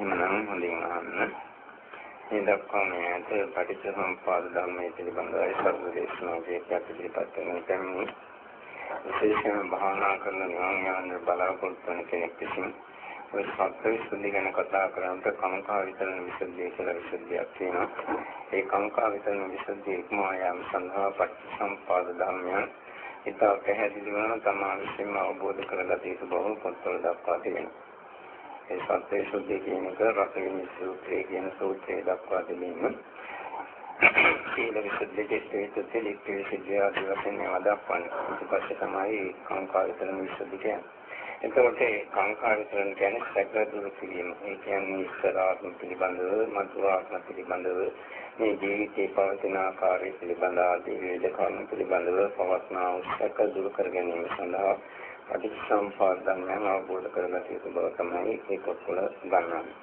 එහෙමනම් හොඳින් අහන්න. මේ දක්වා මේ ඇත පටිච්චසමුප්පාද ධර්මයේ පිළිබඳව සර්වදේශනාවේ ප්‍රතිපදිත වෙන කන්නේ විශේෂයෙන්ම භාවනා කරන නිවන් යාන බලාපොරොත්තු වෙන කෙනෙක් විසින් ඔය සත්‍ය විසුද්ධි ගැන කතා කරනකොට කාමකා විතරන විසුද්ධිය කියලා විසුද්ධියක් තියෙනවා. ඒ කාමකා විතරන විසුද්ධිය ඉක්මවා යාම සඳහා පටිච්චසමුප්පාද ධර්මයන් ඉතා පැහැදිලිවම තමා විසින්ම අවබෝධ කරගත යුතු බව පොත්වල දක්වා තිබෙනවා. ඒ සත්‍ය සුද්ධිය කියන එක රසවිනි සූත්‍රය කියන සූත්‍රයේ දක්වා තිබෙනවා. සීල විසුද්ධිය කෙස්ටේ තෙලික් විසුද්ධිය ආදී වශයෙන් ඒවා දක්වන්නේ. ඊට පස්සේ තමයි කාංකා විතරන විසුද්ධිය කියන්නේ. එතකොට කාංකා විතරන කියන්නේ සැක දුරු කිරීම. ඒ කියන්නේ ඉස්සරහාත්ම පිළිබඳව, මතුආත්ම පිළිබඳව, මේ ජීවිතේ පවතින ආකාරය පිළිබඳ ආදී විවිධ කර්ම පිළිබඳව පවස්නා සැක දුරු කර ගැනීම සඳහා පටිච්චසමුප්පාද ධර්මයන් අවබෝධ කරගත යුතු බව තමයි මේ පොත්වල ගන්නන්නේ.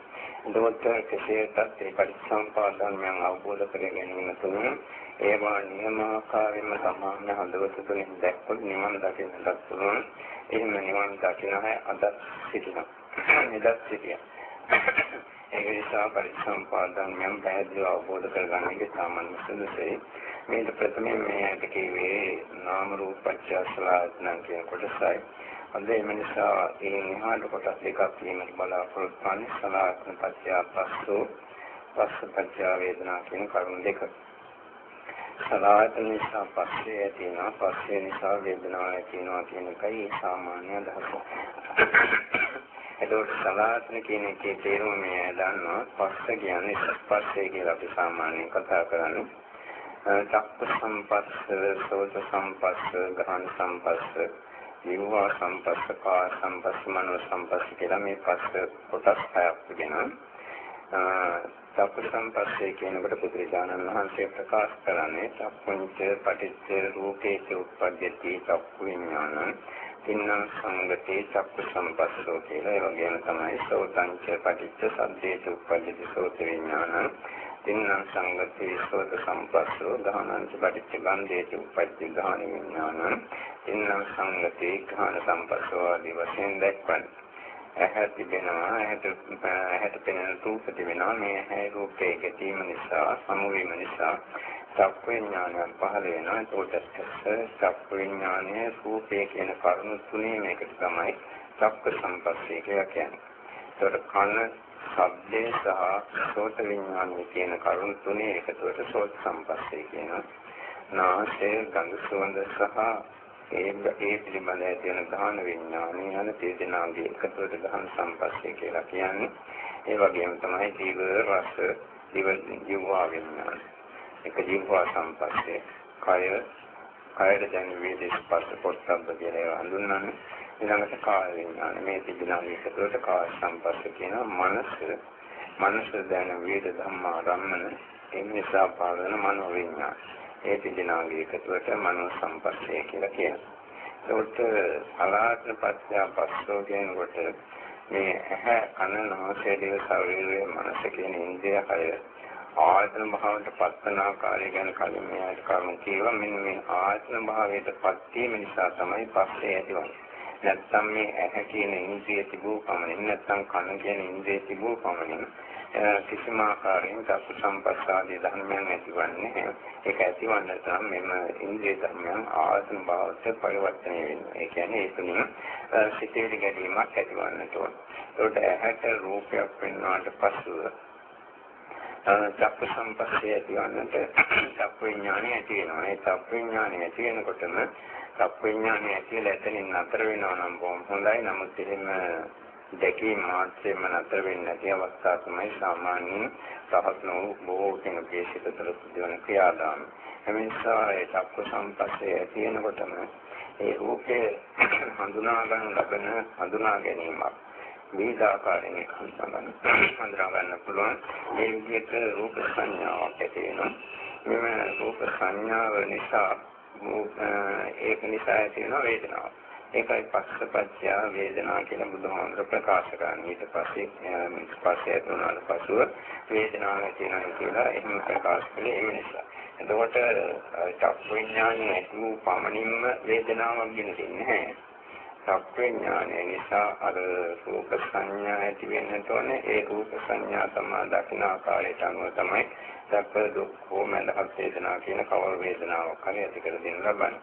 එතකොට කෙසේතත් ඒ පටිච්චසමුප්පාද ධර්මයන් අවබෝධ කර ගැනීම තුළින් ඒවා නියමාකාරයෙන්ම සමාන හදවත තුළින් දැක්කොත් නිවන් දකින්නට පුළුවන්. එහෙම නිවන් දකින්න අය අද සිටිනවා. එදත් සිටියා. ඒ නිසා පරිසම්පාදන් යම් පැහැදිලිව අවබෝධ කරගන්න එක සාමාන්‍ය සුදුසුයි. මේක ප්‍රථමයෙන් මේ ඇට කිව්වේ නාම රූප පත්‍යසලායතන කියන කොටසයි. අද ඒ නිසා ඒ නිහඬ කොටස් දෙකක් වීමට බලාපොරොත්තු වන්නේ සලායතන පත්‍ය පස්සෝ පස්ස පත්‍ය වේදනා කියන කරුණු දෙක. සලායතන නිසා පස්සේ ඇතිවෙනවා පස්සේ නිසා වේදනාව ඇතිවෙනවා කියන එකයි සාමාන්‍ය අදහස. එතකොට සලායතන කියන එකේ තේරුම මේ දන්නවා පස්ස කියන්නේ ස්පර්ශය කියලා අපි සාමාන්‍යයෙන් කතා කරන්නේ. චක්ක සම්පස්ස, සෝත සම්පස්ස, ගහන සම්පස්ස, ජීවවා සම්පස්ස, කාය සම්පස්ස, මනෝ සම්පස්ස කියලා මේ පස්ස කොටස් හයක් තිබෙනවා. චක්ක සම්පස්සේ කියනකොට බුදුරජාණන් වහන්සේ ප්‍රකාශ කරන්නේ චක්කුංච පටිච්ච රූපේච උප්පජ්ජති චක්කු විඥානං තින්නම් සංගතේ චක්කු සම්පස්සෝ කියලා ඒ වගේම තමයි සෝතංච පටිච්ච සද්දේච උප්පජ්ජති සෝත විඥානං තින්නම් සංගතේ සෝත සම්පස්සෝ ගානංච පටිච්ච ගන්ධේච උප්පජ්ජති ගාන විඥානං තින්නම් සංගතේ ගාන සම්පස්සෝ ආදී වශයෙන් දැක්වන්නේ ඇහැ තිබෙනවා ඇහැට ඇහැට පෙනෙන රූප තිබෙනවා. මේ ඇහැ රූපේ ගැටීම නිසා සමුවීම නිසා චක්ක විඥානය පහළ වෙනවා. ඒකට චක්ක විඥානයේ රූපේ කියන කරුණු තුනේ මේකට තමයි චක්ක සම්පස්සේ කියලා කියන්නේ. ඒකට කන ශබ්දේ සහ සෝත විඥානය කියන කරුණු තුනේ එකතුවට සෝත සම්පස්සේ කියනවා. නාසය ගඳ සුවඳ සහ ඒ ඒ පිළිබඳ තියෙන ගහන විඥානය යන තේදනාගේ එකතුවට ගහන සම්පස්සේ කියලා කියන්නේ. ඒ වගේම තමයි ජීව රස ජීව ජීවා විඥාන. එක ජීවා සම්පස්සේ කය කයද දැන් වේදේ ස්පර්ශ පොත්සබ්බ කියලා හඳුන්වන්නේ. ඊළඟට කාය විඥාන මේ තේදනාගේ එකතුවට කාය සම්පස්සේ කියන මනස මනස දැන වේද ධම්මා රම්මන ඒ නිසා පාලන මනෝ විඥාන. ඒ තිදෙනාගේ එකතුවට මනෝ සම්පස්සේ කියලා කියනවා. ඒකට අලාත්ම පත්‍ය පස්සෝ කියනකොට මේ ඇහැ කන නාසය දිව ශරීරය මනස කියන ඉන්ද්‍රිය හය ආයතන භාවයට පත්වන ආකාරය ගැන කලින් මේ ආයත කරුණු කියවා මෙන්න මේ ආයතන භාවයට පත් වීම නිසා තමයි පස්සේ ඇතිවන්නේ. නැත්නම් මේ ඇහැ කියන ඉන්ද්‍රිය තිබූ පමණින් නැත්නම් කන කියන ඉන්ද්‍රිය තිබූ පමණින් කිසිම ආකාරයෙන් දසු සම්පස්සාදී ධර්මයන් ඇතිවන්නේ ඒක ඇතිවන්න නම් මෙම ඉන්ද්‍රිය ධර්මයන් ආත්ම භාවයට පරිවර්තනය වෙනවා. ඒ කියන්නේ ඒ තුලින් සිතේට ගැටීමක් ඇතිවන්නට ඕන. ඒකට ඇහැට රූපයක් වෙනාට පසුව චක්ක සම්පස්සේ ඇතිවන්නට චක්ක විඥානය ඇති වෙනවා. ඒ චක්ක විඥානය ඇති වෙනකොටම චක්ක විඥානය ඇතිලා එතනින් නතර වෙනවා නම් බොහොම හොඳයි. නමුත් එහෙම දැකීම මාත්‍රයෙන්ම නතර වෙන්නේ නැති අවස්ථා තමයි සාමාන්‍යයෙන් සහත් නොවු බොහෝ කෙනෙකුගේ සිත තුළ සිදුවන ක්‍රියාදාම. එනිසා ඒ චක්ක සම්පස්සේ තියෙනකොටම ඒ රූපේ හඳුනා ගන්න ලබන හඳුනා ගැනීමක් විවිධ ආකාරයෙන් හඳුනා ගන්න පුළුවන්. ඒ විදිහට රූප සංඥාවක් ඇති වෙනවා. මෙම රූප සංඥාව නිසා ඒක නිසා ඇති වෙන වේදනාවක්. ඒකයි පස්සපච්චය වේදනා කියලා බුදුහාමර ප්‍රකාශ කරන්නේ. ඊට පස්සේ ස්පර්ශය තුනට පසුව වේදනාව තියෙනවා කියලා එහෙම ප්‍රකාශ කළේ ඒ නිසා. එතකොට චක්ක විඥානයේ ඇති වූ පමණින්ම වේදනාවක් ගෙන දෙන්නේ නැහැ. සත්‍යඥානය නිසා අර රූප සංඥා ඇති වෙන්නට ඕනේ ඒ රූප සංඥා තමයි දකින ආකාරයට අනුව තමයි සැප දුක් හෝමඳහත් වේදනා කියන කවර වේදනාවක් හරි ඇති කර දෙන්න ලබන්නේ.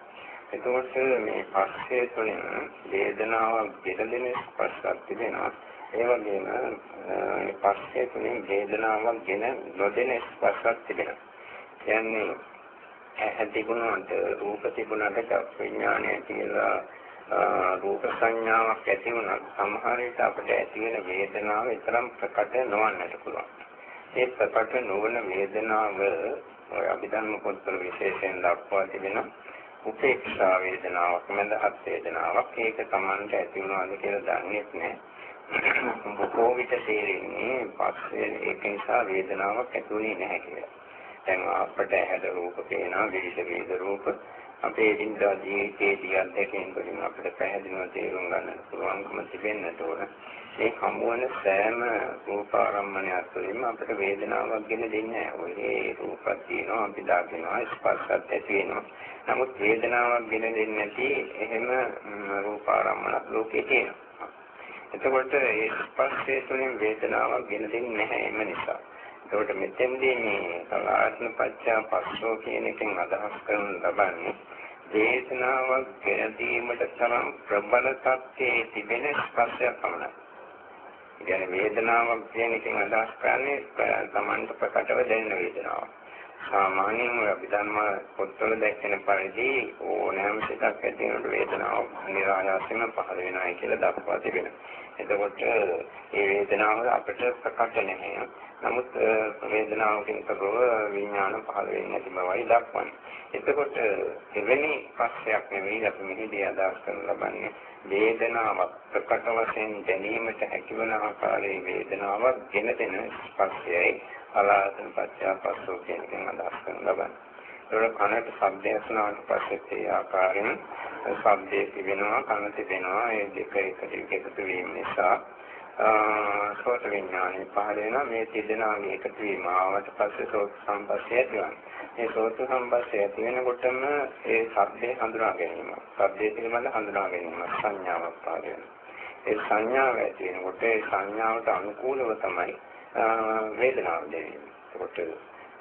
එතකොට මේ පස්සේ තුළින් වේදනාවක් දෙදෙන ස්පර්ශයක් තිබෙනවා. ඒ වගේම මේ පස්සේ තුළින් වේදනාවක් ගෙන නොදෙන ස්පර්ශයක් තිබෙනවා. කියන්නේ ඇහැ තිබුණාට රූප තිබුණාට චක්ක විඥානය කියලා රූප සංඥාවක් ඇති වුණා සමහර විට අපිට ඇති වෙන වේදනාව විතරක් ප්‍රකට නොවන්නට පුළුවන්. ඒ ප්‍රකට නොවන වේදනාව ඔය අභිධර්ම පොත්වල විශේෂයෙන් දක්වා තිබෙනවා. උපේක්ෂා වේදනාවක් මඳහත් වේදනාවක් ඒක Tamanට ඇති වුණාද කියලා දන්නේ නැහැ. බොහෝ විට තේරෙන්නේ පස්සේ ඒක නිසා වේදනාවක් ඇති වෙන්නේ නැහැ කියලා. දැන් අපට ඇහැට රූප පේනවා විවිධ විවිධ රූප අපේ දිනදා ජීවිතයේදී අත්දැකීම් වලින් අපිට පැහැදිලිව තේරුම් ගන්නට පුළුවන්කම තිබෙන්නට ඕන. මේ හමුවන සෑම රූපාරම්මණයක් තුළින්ම අපිට වේදනාවක් ගෙන දෙන්නේ නැහැ. ඔය රූපක් තියෙනවා අපි දකිනවා ස්පර්ශත් ඇති වෙනවා. නමුත් වේදනාවක් ගෙන දෙන්නේ නැති එහෙම රූපාරම්මණක් ලෝකේ තියෙනවා. එතකොට ඒ ස්පර්ශය තුළින් වේදනාවක් ගෙන දෙන්නේ නැහැ එම නිසා. ඒකට මෙතෙන්දී මේ සලායතන පච්චා පස්සෝ කියන එකෙන් අදහස් කරන ලබන්නේ දේශනාවක් ගෙනදීමට තරම් ප්‍රබල තත්ත්වයේ තිබෙන ස්පර්ශයක් පමණයි. කියන්නේ වේදනාවක් කියන එකෙන් අදහස් කරන්නේ තමන්ට ප්‍රකටව දැනෙන වේදනාවක්. සාමාන්‍යයෙන් අපි ධර්ම පොත්වල දැක්වෙන පරිදි ඕනෑම සිතක් ඇති වෙනකොට වේදනාව නිරායාසයෙන්ම පහළ වෙනවා කියලා දක්වා තිබෙනවා. එතකොට මේ වේදනාව අපිට ප්‍රකට නැහැ. නමුත් වේදනාවකින් තොරව විඥාන පහළ වෙන්නේ නැති බවයි දක්වන්නේ. එතකොට එවැනි පස්සයක් නෙවෙයි අපි මෙහිදී අදහස් කරන ලබන්නේ වේදනාවක් ප්‍රකට වශයෙන් දැනීමට හැකිවන ආකාරයේ වේදනාවක් ගෙන දෙන ස්පර්ශයයි අලාසන පත්‍යා පස්සෝ කියන එකෙන් අදහස් කරන ලබන්නේ. ඒවල කනට ශබ්දය ඇසුනාට පස්සේ ඒ ආකාරයෙන් ශබ්දයේ තිබෙනවා කන තිබෙනවා ඒ දෙක එකට එකතු වීම නිසා සෝත විඥානය පහළ වෙනවා මේ තිදෙනාගේ එකතු වීම ආවට පස්සේ සෝත සම්පස්සේ ඇතිවනවා. මේ සෝත සම්පස්සේ ඇති වෙනකොටම ඒ ශබ්දේ හඳුනා ගැනීම. ශබ්දයේ පිළිබඳ හඳුනා ගැනීම සංඥාවක් පහළ වෙනවා. ඒ සංඥාව ඇති වෙනකොට ඒ සංඥාවට අනුකූලව තමයි වේදනාව දැනෙන්නේ. ඒකට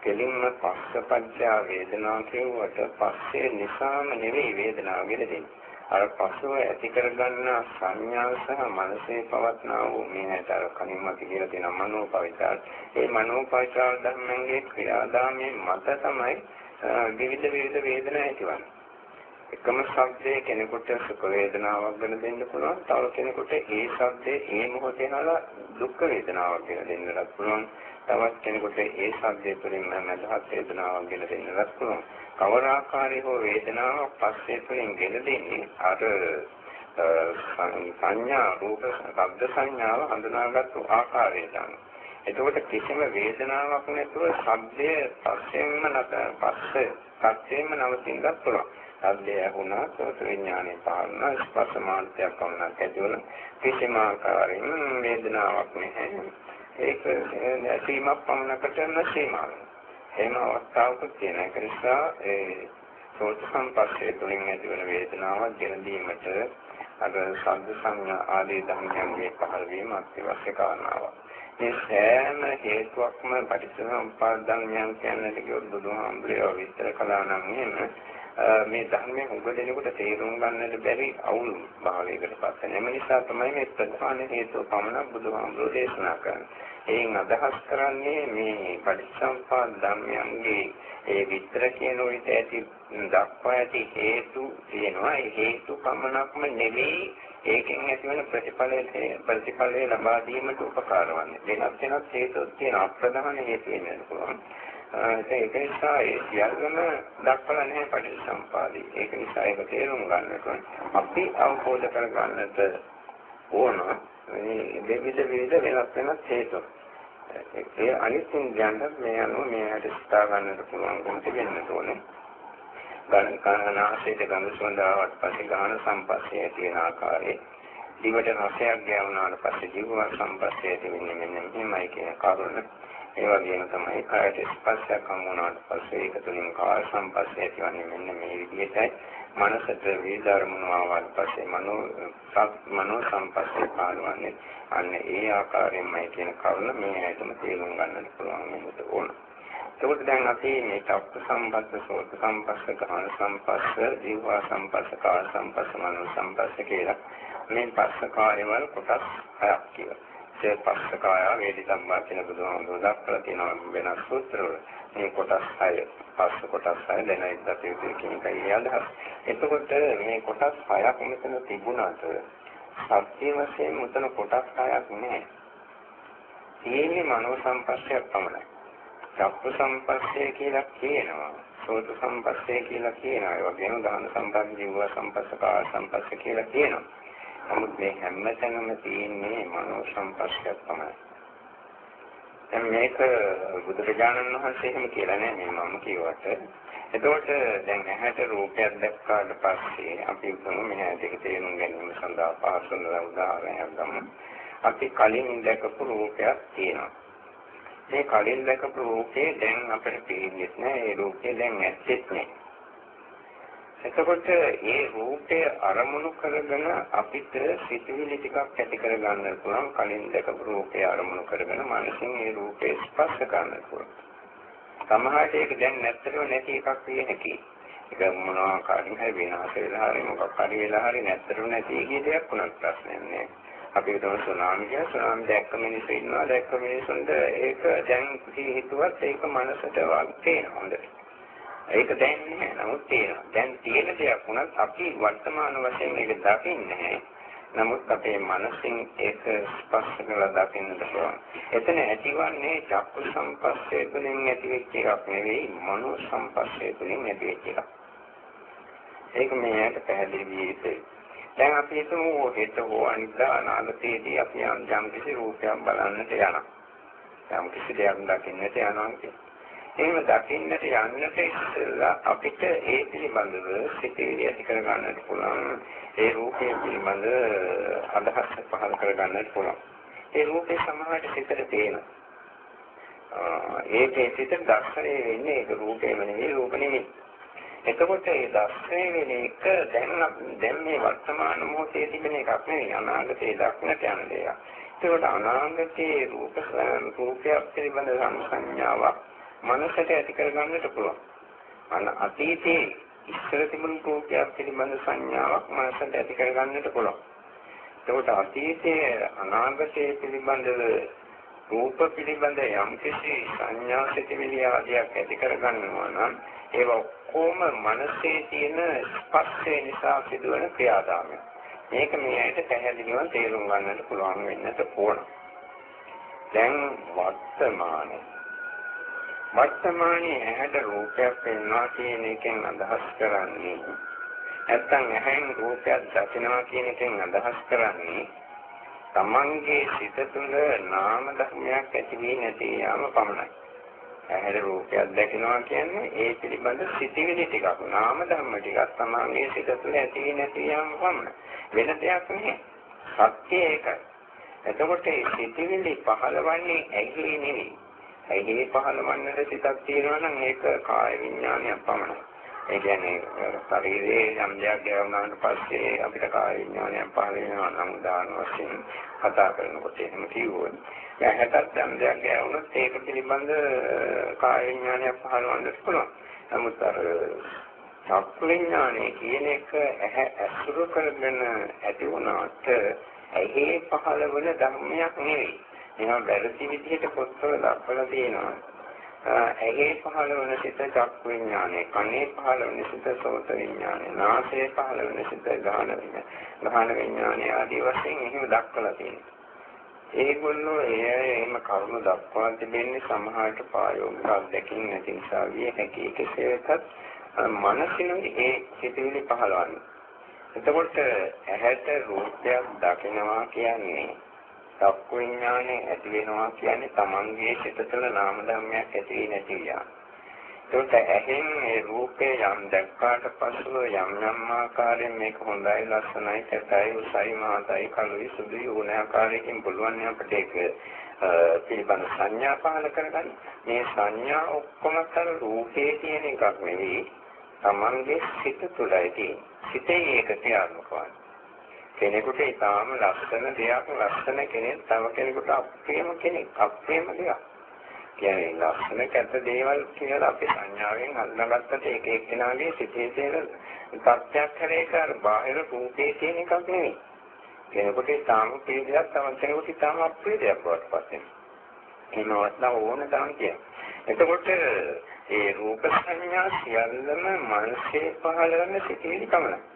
කෙලින්ම පස්සපච්චා වේදනාව කියුවට පස්සේ නිසාම නෙවෙයි වේදනාව ගෙදෙන්නේ. අර පසුව ඇති කරගන්න සංඥා සහ මනසේ පවත්නා වූ මේ හැතර කලින්ම කියලා තියෙන මනෝපවිචාර. ඒ මනෝපවිචාර ධර්මයන්ගේ ක්‍රියාදාමයේ මත තමයි විවිධ විවිධ වේදනා ඇතිවන්නේ. එකම ශබ්දයේ කෙනෙකුට සුඛ වේදනාවක් ගැන දෙන්න පුළුවන්. තව කෙනෙකුට ඒ ශබ්දයේ ඒ මොහොතේ හලා දුක් වේදනාවක් ගැන දෙන්නත් පුළුවන්. තවත් කෙනෙකුට ඒ ශබ්දයේ තුලින් මනහත් වේදනාවක් ගැන දෙන්නත් පුළුවන්. කවර ආකාරයේ හෝ වේදනාවක් පස්සේ තුළින් ගෙන දෙන්නේ අර සංඥා රූප ශබ්ද සංඥාව හඳුනාගත්තු ආකාරයට අනුව. එතකොට කිසිම වේදනාවක් නැතුව ශබ්දයේ පස්සෙන්ම නැත පස්සේ පස්සෙන්ම නවතින්නත් පුළුවන්. ශබ්දය ඇහුණා සෝත විඥානයේ පාරණ ස්පර්ශ මාත්‍යයක් වුණා ඇතිවන කිසිම ආකාරයෙන් වේදනාවක් නැහැ. ඒක සීමා පමණකට නැසීමා වෙනවා. එහෙම අවස්ථාවකුත් තියෙන එක නිසා ඒ සෝත සම්පස්සේ තුලින් ඇතිවන වේදනාවක් ගෙන දීමට අර ශබ්ද සංඥා ආදී ධර්මයන්ගේ පහළ වීම අත්‍යවශ්‍ය කාරණාවක්. මේ සෑම හේතුවක්ම පටිච්චසමුප්පාද ධර්මයන් කියන්නට කිව්වොත් බුදුහාමුදුරුවෝ විස්තර කළා නම් එහෙම මේ ධර්මයේ උග දෙනකොට තේරුම් ගන්නට බැරි අවුල් භාවයකට පත් වෙන. එම නිසා තමයි මේ ප්‍රධාන හේතුව පමණ බුදුහාමුදුරුවෝ දේශනා කරන්නේ. එයින් අදහස් කරන්නේ මේ පටිච්චසමුප්පාද ධර්මයන්ගේ ඒ විතර කියන විට ඇති දක්වා ඇති හේතු තියෙනවා. ඒ හේතු පමණක්ම නෙවෙයි ඒකෙන් ඇතිවන ප්‍රතිඵලයේ ප්‍රතිඵලය ලබා දීමට උපකාර වන්නේ. වෙනත් වෙනත් හේතු තියෙන අප්‍රධාන හේතු වෙන්න පුළුවන්. ඒක නිසා ඒ සියල්ලම දක්වලා නැහැ පටිච්චසමුපාදේ. ඒක නිසා ඒක තේරුම් ගන්නට අපි අවබෝධ කරගන්නට ඕන මේ විවිධ විවිධ වෙනස් වෙනස් හේතු. ඒ අනිත් ඉන්ද්‍රයන්ට මේ අනුව මේ හැට සිතා ගන්නට පුළුවන්කම තිබෙන්න ඕනේ. ගණ කනාසයට ගඳ සුවඳාවට පස්සේ ගාන සම්පස්සේ ඇති වෙන ආකාරයේ දිවට රසයක් ගෑවුනාට පස්සේ ජීව සම්පස්සේ ඇති වෙන්නේ මෙන්න මෙහෙමයි කියන කරුණ. ඒ වගේම තමයි කායට ස්පර්ශයක් හමු වුණාට පස්සේ ඒක තුලින් කාය සංපස්සය ඇතිවන්නේ මෙන්න මේ විදිහටයි. මනසට වේදර්මන ආවත් පස්සේ මනෝ මනෝ සංපස්සේ පාලවන්නේ අන්න ඒ ආකාරයෙන්මයි කියන කරුණ මේ ඇයිතම තේරුම් ගන්නට පුළුවන් වෙනට ඕන. එතකොට දැන් අපි මේ චක්ක සම්පස්ස, සෝත සම්පස්ස, ගාන සම්පස්ස, ජීවා සම්පස්ස, කාය සම්පස්ස, මනෝ සම්පස්ස කියලා මේ පස්ස කාර්යවල කොටස් හයක් කියලා. ඒ පස්ස කාය වේදි සම්මා කියන බුදුහාමුදුරුවෝ දක්වලා තියෙනවා වෙනස් සූත්‍රවල. මේ කොටස් හය, පස්ස කොටස් හය දැන ඉද්දට යුතු කියන එකයි අදහස්. එතකොට මේ කොටස් හයක් මෙතන තිබුණාට සත්‍ය වශයෙන් මුතන කොටස් හයක් නෑ. තියෙන්නේ මනෝ සම්පස්සයක් පමණයි. චක්කු සම්පස්සේ කියලා කියනවා. සෝත සම්පස්සේ කියලා කියනවා. ඒ වගේම දාන සම්පස්ස, ජීව සම්පස්ස, කාය සම්පස්ස කියලා කියනවා. නමුත් මේ හැමතැනම තියෙන්නේ මනෝ සම්පස්සයක් තමයි. දැන් මේක බුදුරජාණන් වහන්සේ එහෙම කියලා නෑ මේ මම කියවට. එතකොට දැන් ඇහැට රූපයක් දැක්කාට පස්සේ අපි හිතමු මේ දෙක තේරුම් ගැනීම සඳහා පහසුන උදාහරණයක් ගමු. අපි කලින් දැකපු රූපයක් තියෙනවා. මේ කලින් දැකපු රූපේ දැන් අපිට පේන්නේ නැහැ. ඒ රූපේ දැන් නැත්තේත් නැහැ. එතකොට ඒ රූපය අරමුණු කරගෙන අපිට සිතුවිලි ටිකක් ඇති කර ගන්න පුළුවන් කලින් දැකපු රූපය අරමුණු කරගෙන මනසින් ඒ රූපේ ස්පර්ශ කරන්න පුළුවන්. සමහරට ඒක දැන් නැත්තටම නැති එකක් විය හැකියි. ඒක මොනවා කාරින් හරි විනාශ වෙලා හරි මොකක් හරි වෙලා හරි නැත්තටම නැති කිය දෙයක් වුණත් ප්‍රශ්නයක් නෑ. අපි හිතමු සුනාමි කියලා සුනාමි දැක්ක මිනිස්සු ඉන්නවා දැක්ක මිනිස්සුන්ට ඒක දැන් හිතුවත් ඒක මනසට තේනවා හොඳට. ඒක දැන් නෑ නමුත් තේනවා. දැන් තියෙන දෙයක් වුණත් අපි වර්තමාන වශයෙන් මේක දකින්නේ නමුත් අපේ මනසින් ඒක ස්පර්ශ කරලා දකින්නට පුළුවන්. එතන ඇතිවන්නේ චක්කු සංපස්සේ තුළින් ඇතිවෙච්ච එකක් නෙවෙයි මනෝ සංපස්සේ තුළින් ඇතිවෙච්ච එකක්. ඒක මේකට පැහැදිලි විය යුතුයි. දැන් අපි හිතමු හෙට හෝ අනිද්දා අනාගතයේදී අපි යම් කිසි රූපයක් බලන්නට යනවා. යම් කිසි දෙයක් දකින්නට යනවා කියන්නේ. එහෙම දකින්නට යන්නට ඉස්සෙල්ලා අපිට ඒ පිළිබඳව සිතේදී ඇති කර ගන්නට පුළුවන්. ඒ රූපය පිළිබඳ අදහස් පහළ කර ගන්නට පුළුවන්. ඒ රූපේ සමහරට සිතට තේනවා. ඒකේ සිතට දර්ශනය වෙන්නේ ඒක රූපේම නෙවෙයි රූප නෙවෙයි. එතකොට ඒ දර්ශනය වෙන එක දැන් දැන් මේ වර්තමාන මොහොතේ තිබෙන එකක් නෙවෙයි අනාගතේ දක්නට යන දෙයක්. ඒකට අනාගතයේ රූප රූපයක් පිළිබඳ සංඥාවක් මනසට ඇති කරගන්නට පුළුවන්. අන අතීතයේ ඉස්සර තිබුණු රූපයක් පිළිබඳ සංඥාවක් මනසට ඇති කරගන්නට පුළුවන්. ඒකට අතීතයේ අනාගතයේ පිළිබඳව රූප පිළිබඳ යම් කිසි සංඥා සිතිවිලි ආදියක් ඇති කරගන්නවා නම් ඒවා ඔක්කොම මනසේ තියෙන ස්පර්ශය නිසා සිදුවන ක්‍රියාදාමය. මේක මේ ඇයිට පැහැදිලිව තේරුම් ගන්නට පුළුවන් වෙන්නට ඕන. දැන් වර්තමානයේ වර්තමානයේ ඇහැට රූපයක් පෙන්වනවා කියන එකෙන් අදහස් කරන්නේ නැත්තම් ඇහෙන් රූපයක් දකිනවා කියන එකෙන් අදහස් කරන්නේ තමන්ගේ සිත තුළ නාම ධර්මයක් ඇති වී නැති යාම පමණයි. ඇහැට රූපයක් දැකනවා කියන්නේ ඒ පිළිබඳ සිතිවිලි ටිකක් නාම ධර්ම ටිකක් තමන්ගේ සිත තුළ ඇති නැති යම් පමණ වෙන දෙයක් නෙමෙයි සත්‍ය ඒකයි. එතකොට මේ සිතිවිලි පහළවන්නේ ඇහි නෙමෙයි ඇහි පහළවන්නට සිතක් තියෙනවා නම් ඒක කාය විඥානයක් පමණයි ඒ කියන්නේ ශරීරයේ යම් දෙයක් ගෑවුනාට පස්සේ අපිට කාය විඥානයක් පහළ වෙනවා නම් උදාහරණ වශයෙන් කතා කරනකොට එහෙම කිව්වොත් දැන් හැටත් යම් දෙයක් ගෑවුනොත් ඒක පිළිබඳ කාය විඥානයක් පහළවන්නත් පුළුවන්. නමුත් අර චක්කු විඥානය කියන එක ඇහැ ඇසුරු කරගෙන ඇති වුණාට ඇහි පහළ වෙන ධර්මයක් නෙවෙයි. මේවා වැරදි විදිහට පොත්වල දක්වලා තියෙනවා. ඇහි පහළ වෙන සිත චක්කු විඥානය, කනේ පහළ වෙන සිත සෝත විඥානය, නාසයේ පහළ වෙන සිත ගාහන විඥානය, ගාහන විඥානය ආදී වශයෙන් එහෙම දක්වලා තියෙනවා. ඒගොල්ලෝ ඒ එහෙම කරුණු දක්වා තිබෙන්නේ සමහරට ප්‍රායෝගික අත්දැකීම් නැති නිසා විය හැකි කෙසේ වෙතත් මනසිනුයි ඒ සිතුවිලි පහළවන්නේ. එතකොට ඇහැට රූපයක් දකිනවා කියන්නේ චක්කු විඥානේ ඇති වෙනවා කියන්නේ Tamange සිත තුළ නාම ධර්මයක් ඇති නැති යා. ඒකට ඇහෙන් මේ රූපේ යම් දැක්කාට පසුව යම් යම් ආකාරයෙන් මේක හොඳයි ලස්සනයි කැතයි උසයි මහතයි කළුයි සුදුයි ඕන ආකාරයකින් පුළුවන් අපිට ඒක පිළිබඳ සංඥා පහල කරගන්න. මේ සංඥා ඔක්කොම තර රූපේ කියන එකක් නෙවෙයි. Tamange සිත තුළයි තියෙන්නේ. සිතේ ඒක ක්‍රියාත්මක වන්නේ. කෙනෙකුට ඊටාම ලස්සන දෙයක් ලස්සන කෙනෙක් තව කෙනෙකුට අප්‍රියම කෙනෙක් අප්‍රියම දෙයක්. කියන්නේ ලස්සන කැත දේවල් කියලා අපි සංඥාවෙන් අල්ලගත්තට ඒක එක්කෙනාගේ සිතේ තියෙන තත්ත්වයක් හැරේක අර බාහිර රූපේ තියෙන එකක් නෙවෙයි. කෙනෙකුට තාම ප්‍රිය දෙයක් තව කෙනෙකුට තාම අප්‍රිය දෙයක් බවට පත් වෙනවා. එහෙමවත් නම් ඕන තරම් කියන. එතකොට ඒ රූප සංඥා සියල්ලම මනසේ පහළ වෙන සිටිවිලි පමණයි.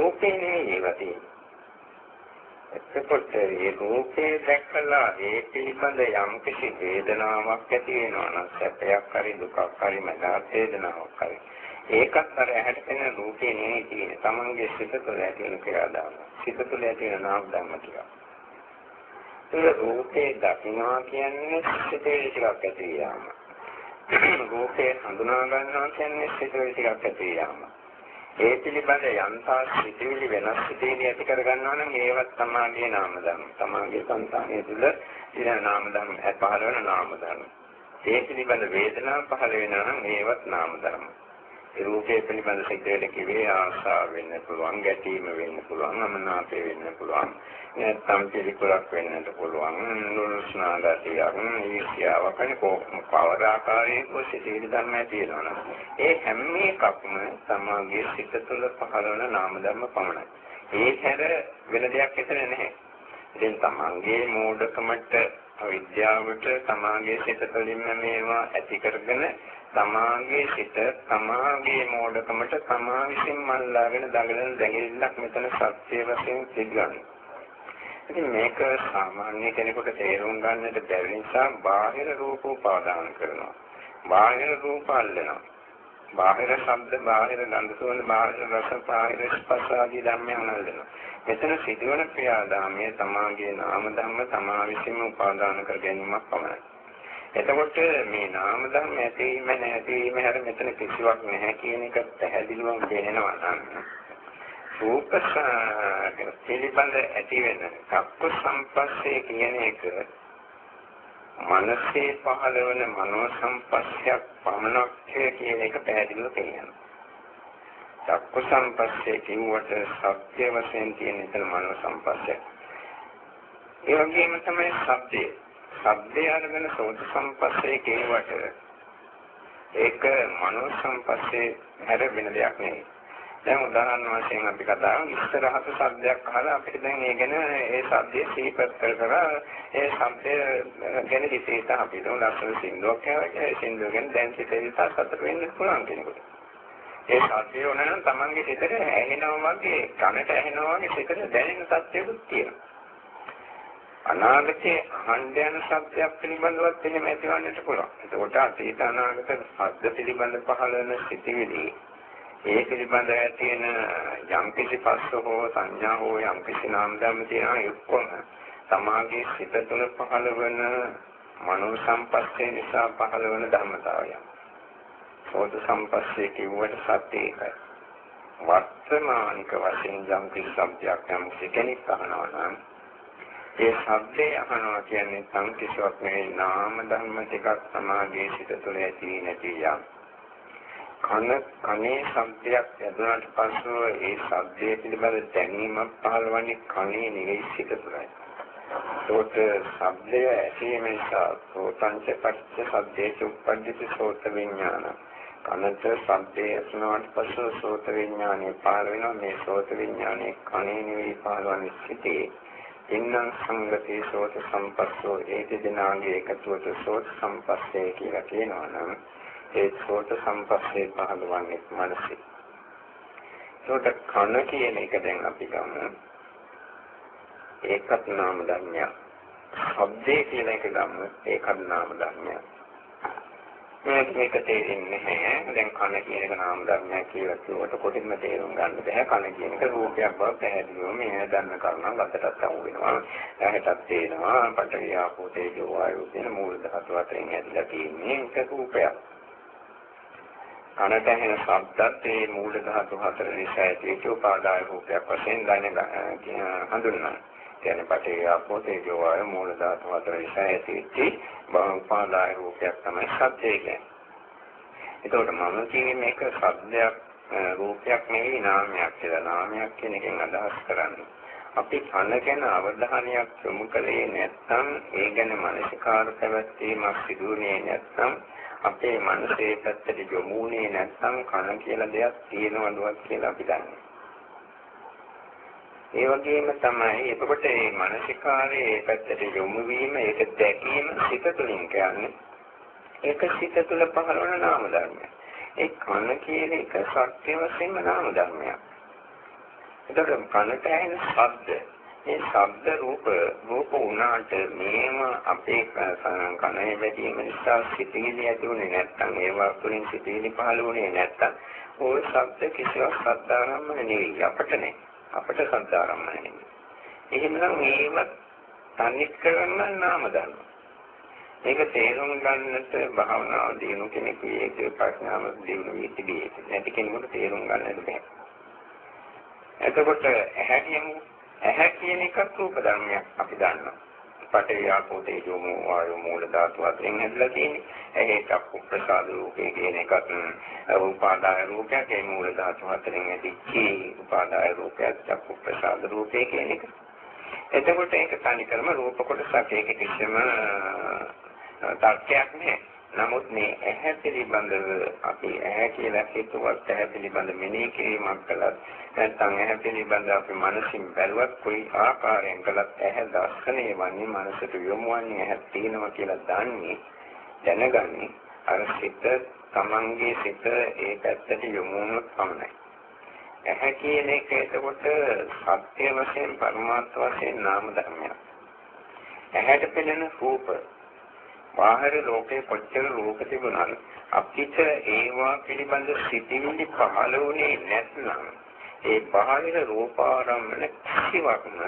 රූපේ නෙවෙයි ඒවා තියෙන්නේ. එතකොට මේ රූපේ දැක්කලා ඒ පිළිබඳ යම් කිසි වේදනාවක් ඇති වෙනවා නම් සැපයක් හරි දුකක් හරි මනස වේදනාවක් හරි ඒකත් අර ඇහැට පෙනෙන රූපේ නෙවෙයි තියෙන්නේ. තමන්ගේ සිත තුළ ඇති වෙන ක්‍රියාදාම. සිත තුළ ඇති වෙන නාම ධර්ම ටික. ඒ රූපේ දකින්නවා කියන්නේ සිතේ ටිකක් ඇති යාම. රූපේ හඳුනා ගන්නවා කියන්නේ සිතේ ටිකක් ඇති යාම. ඒ පිළිබඳ යන්තා සිතිවිලි වෙනස් සිතිවිලි ඇති කර ගන්නවා නම් ඒවත් තමාගේ නාම ධර්ම. තමාගේ සංසාරයේ තුල ඉන නාම ධර්ම පහළ වෙන නාම ධර්ම. ඒ පිළිබඳ වේදනාව පහළ වෙනවා නම් ඒවත් නාම ධර්ම. ඒ රූපේ පිළිබඳ සිතේට කිවේ ආශාව වෙන්න පුළුවන්, ගැටීම වෙන්න පුළුවන්, අමනාපය වෙන්න පුළුවන්, නැත්නම් පිළිකුලක් වෙන්නත් පුළුවන්, නුරුස්නා ගතියක්, ඊර්ෂ්‍යාවක් වෙන කවර ආකාරයක සිතේ ධර්ම තියෙනවා. ඒ හැම එකක්ම සමාගයේ සිත තුළ පහළ වන නාම ධර්ම පමණයි. ඒ හැර වෙන දෙයක් හිතන්නේ නැහැ. ඉතින් තමන්ගේ මූඩකමට අවිද්‍යාවට තමාගේ සිත තුළින්ම මේවා ඇති කරගෙන තමාගේ සිත තමාගේ මෝඩකමට තමා විසින් මල්ලාගෙන දඟලන දැඟලිල්ලක් මෙතන සත්‍ය වශයෙන් සිද්ධවන්නේ. ඉතින් මේක සාමාන්‍ය කෙනෙකුට තේරුම් ගන්නට බැරි නිසා බාහිර රූප උපාදාන කරනවා. බාහිර රූප අල්ලනවා. බාහිර ශබ්ද, බාහිර ගන්ධ සුවඳ, බාහිර රස, බාහිර ස්පර්ශ ආදී ධර්මයන් අල්ලනවා. මෙතන සිදුවන ක්‍රියාදාමයේ තමාගේ නාම ධර්ම තමා විසින්ම උපාදාන කර ගැනීමක් පමණයි. එතකොට මේ නාම ධර්ම ඇතිවීම නැතිවීම හැර මෙතන කිසිවක් නැහැ කියන එක පැහැදිලිවම දැනෙනවා නම් රූප පිළිබඳ ඇති වෙන සක්ක සම්පස්සේ කියන එක මනසේ පහළ වෙන මනෝ සම්පස්සයක් පමණක් කියන එක පැහැදිලිව කියනවා. සක්ක සම්පස්සේ කිව්වට සත්‍ය වශයෙන් තියෙන එතන මනෝ සම්පස්සය. ඒ වගේම තමයි සබ්දේ ශබ්දය අරගෙන සෝත සම්පස්සේ කියවට ඒක මනෝ සම්පස්සේ හැර වෙන දෙයක් නෙවෙයි. දැන් උදාහරණ වශයෙන් අපි කතා කරමු ඉස්සරහට ශබ්දයක් අහලා අපිට දැන් ඒ ගැන ඒ ශබ්දයේ සිහිපත් කර කර ඒ ශබ්දය ගැන හිතේට අපිට ලස්සන සින්දුවක් කියලා ඒ සින්දුව ගැන දැන් සිතේ සතුට වෙන්න පුළුවන් කෙනෙකුට. ඒ ශබ්දය උනනම් තමන්ගේ සිතට ඇහෙනවා වගේ කනට ඇහෙනවා වගේ සිතට දැනෙන තත්ත්වයකුත් තියෙනවා. අනාගතයේ අහන්න යන සත්‍යයක් පිළිබඳවත් එහෙම ඇතිවන්නට පුළුවන්. එතකොට අතීත අනාගත ශබ්ද පිළිබඳ පහළ වෙන සිතිවිලි ඒ පිළිබඳ තියෙන යම් කිසි පස්ස හෝ සංඥා හෝ යම් කිසි නාම ධර්ම තියෙනවා එක්කම තමාගේ සිත තුළ පහළ වෙන මනෝ සම්පස්සේ නිසා පහළ වෙන ධර්මතාවය. සෝත සම්පස්සේ කිව්වට සත්‍ය ඒකයි. වර්තමානික වශයෙන් යම් කිසි සත්‍යයක් යම් කෙනෙක් අහනවා නම් ඒ ශබ්දය අහනවා කියන්නේ සංකිෂ්වක් නෙවෙයි නාම ධර්ම ටිකක් සමාගයේ සිට තුළ ඇති නැති යම්. කන කනේ ශබ්දයක් ඇදුනට පස්සෙ ඒ ශබ්දයේ පිළිබඳ දැනීමක් පහළවන්නේ කනේ නෙවෙයි සිට තුළයි. ඒකට ශබ්දය ඇසීම නිසා සෝතංච පච්ච ශබ්දේච උප්පජ්ජති සෝත විඥාන. කනට ශබ්දයේ ඇසුනාට පස්සෙ සෝත විඥානේ පහළ වෙනවා මේ සෝත විඥානේ කනේ නෙවෙයි පහළවන්නේ සිටේ. ඉන්නම් සංගතේ සෝත සම්පස්සෝ ඒ දෙදෙනාගේ එකතුවට සෝත සම්පස්සේ කියලා කියනවා නම් ඒ සෝත සම්පස්සේ පහළවන්නේ මනසේ. සෝත කන කියන එක දැන් අපි ගමු. ඒකත් නාම ධර්මයක්. ශබ්දේ කියන එක ගමු. ඒකත් නාම ධර්මයක්. මේක මේක තේරෙන්නේ නැහැ. දැන් කන කියන එක නාම ධර්මයක් කියලා කිව්වට කොටින්ම තේරුම් ගන්න බෑ. කන කියන එක රූපයක් බව පැහැදිලිවම මේ දන්න කරුණක් අතටත් අහු වෙනවා. ඇහැටත් තේනවා. පඨවි ආපෝ තේජෝ වායෝ කියන මූල ධාතු අතරින් ඇදලා තියෙන්නේ ඒක රූපයක්. කනට ඇහෙන ශබ්දත් ඒ මූල ධාතු හතර නිසා ඇතිවෙච්ච උපාදාය රූපයක් වශයෙන් දැන හඳුන්වනවා. කියන්නේ පටේ ආපෝ තේජෝ වායු මූල ධාතු හතර නිසා ඇතිවෙච්ච බහුපාදාය රූපයක් තමයි සත්‍යය කියන්නේ. එතකොට මම කියන්නේ මේක සද්දයක් රූපයක් නෙවෙයි නාමයක් කියලා. නාමයක් කියන එකෙන් අදහස් කරන්නේ. අපි කන ගැන අවධානයක් යොමු කළේ නැත්නම් ඒ ගැන මානසිකාර පැවැත්වීමක් සිදුුනේ නැත්නම් අපේ මනසේ පැත්තට යොමුුනේ නැත්නම් කන කියලා දෙයක් තියෙනවලුවත් කියලා අපි දන්නේ. ඒ වගේම තමයි එතකොට මේ මානසිකාරයේ පැත්තට යොමු වීම ඒක දැකීම සිත තුළින් කියන්නේ. ඒක සිත තුළ පහළවන නාම ධර්මයක්. ඒ කන කියන එක සත්‍ය වශයෙන්ම නාම ධර්මයක්. එතකොට කනට ඇහෙන ශබ්ද මේ ශබ්ද රූප රූප උනාට මේම අපේ කනේ වැදීම නිසා සිතිවිලි ඇති වුණේ නැත්නම් ඒවා තුළින් සිතිවිලි පහළ වුණේ නැත්නම් ওই ශබ්ද කිසිවක් සද්දාරම්ම නෙවෙයි අපට නේ අපට සද්දාරම්ම නෙවෙයි එහෙමනම් මේව තනිත් කරන්න නාම ධර්ම. මේක තේරුම් ගන්නට භාවනාව දිනු කෙනෙකුගේ ඒක ප්‍රඥාව දිනු වී තිබේ නැති කෙනෙකුට තේරුම් ගන්නට බැහැ එතකොට ඇහැ කියමු. ඇහැ කියන එක රූප ධර්මයක් අපි දන්නවා. පඨවි ආපෝ තේජෝ වායෝ මූල ධාතු අතරින් හැදලා තියෙන්නේ. ඇහි චක්කු ප්‍රසාද රූපේ කියන එකත් උපාදාය රූපයක් ඒ මූල ධාතු අතරින් ඇදිච්ච උපාදාය රූපයක් චක්කු ප්‍රසාද රූපේ කියන එක. එතකොට ඒක තනිකරම රූප කොටසක් ඒක කිසිම තර්කයක් නෑ. නමුත් මේ ඇහැ පිළිබඳව අපි ඇහැ කියලා හිතුවත් ඇහැ පිළිබඳ මෙනෙහි කිරීමක් කළත් නැත්නම් ඇහැ පිළිබඳ අපි මනසින් බැලුවත් කොයි ආකාරයෙන් කළත් ඇහැ දර්ශනය වන්නේ මනසට යොමුවන්නේ ඇහැ තියෙනවා කියලා දන්නේ දැනගන්නේ අර සිත තමන්ගේ සිත ඒ පැත්තට යොමු වුණොත් පමණයි. ඇහැ කියන එක එතකොට සත්‍ය වශයෙන් පරමාර්ථ වශයෙන් නාම ධර්මයක්. ඇහැට පෙනෙන රූප බාහිර ලෝකේ කොච්චර රූප තිබුණත් අපිට ඒවා පිළිබඳ සිතිවිලි පහළ වුණේ නැත්නම් ඒ බාහිර රූපාරම්මන කිසිවක්ම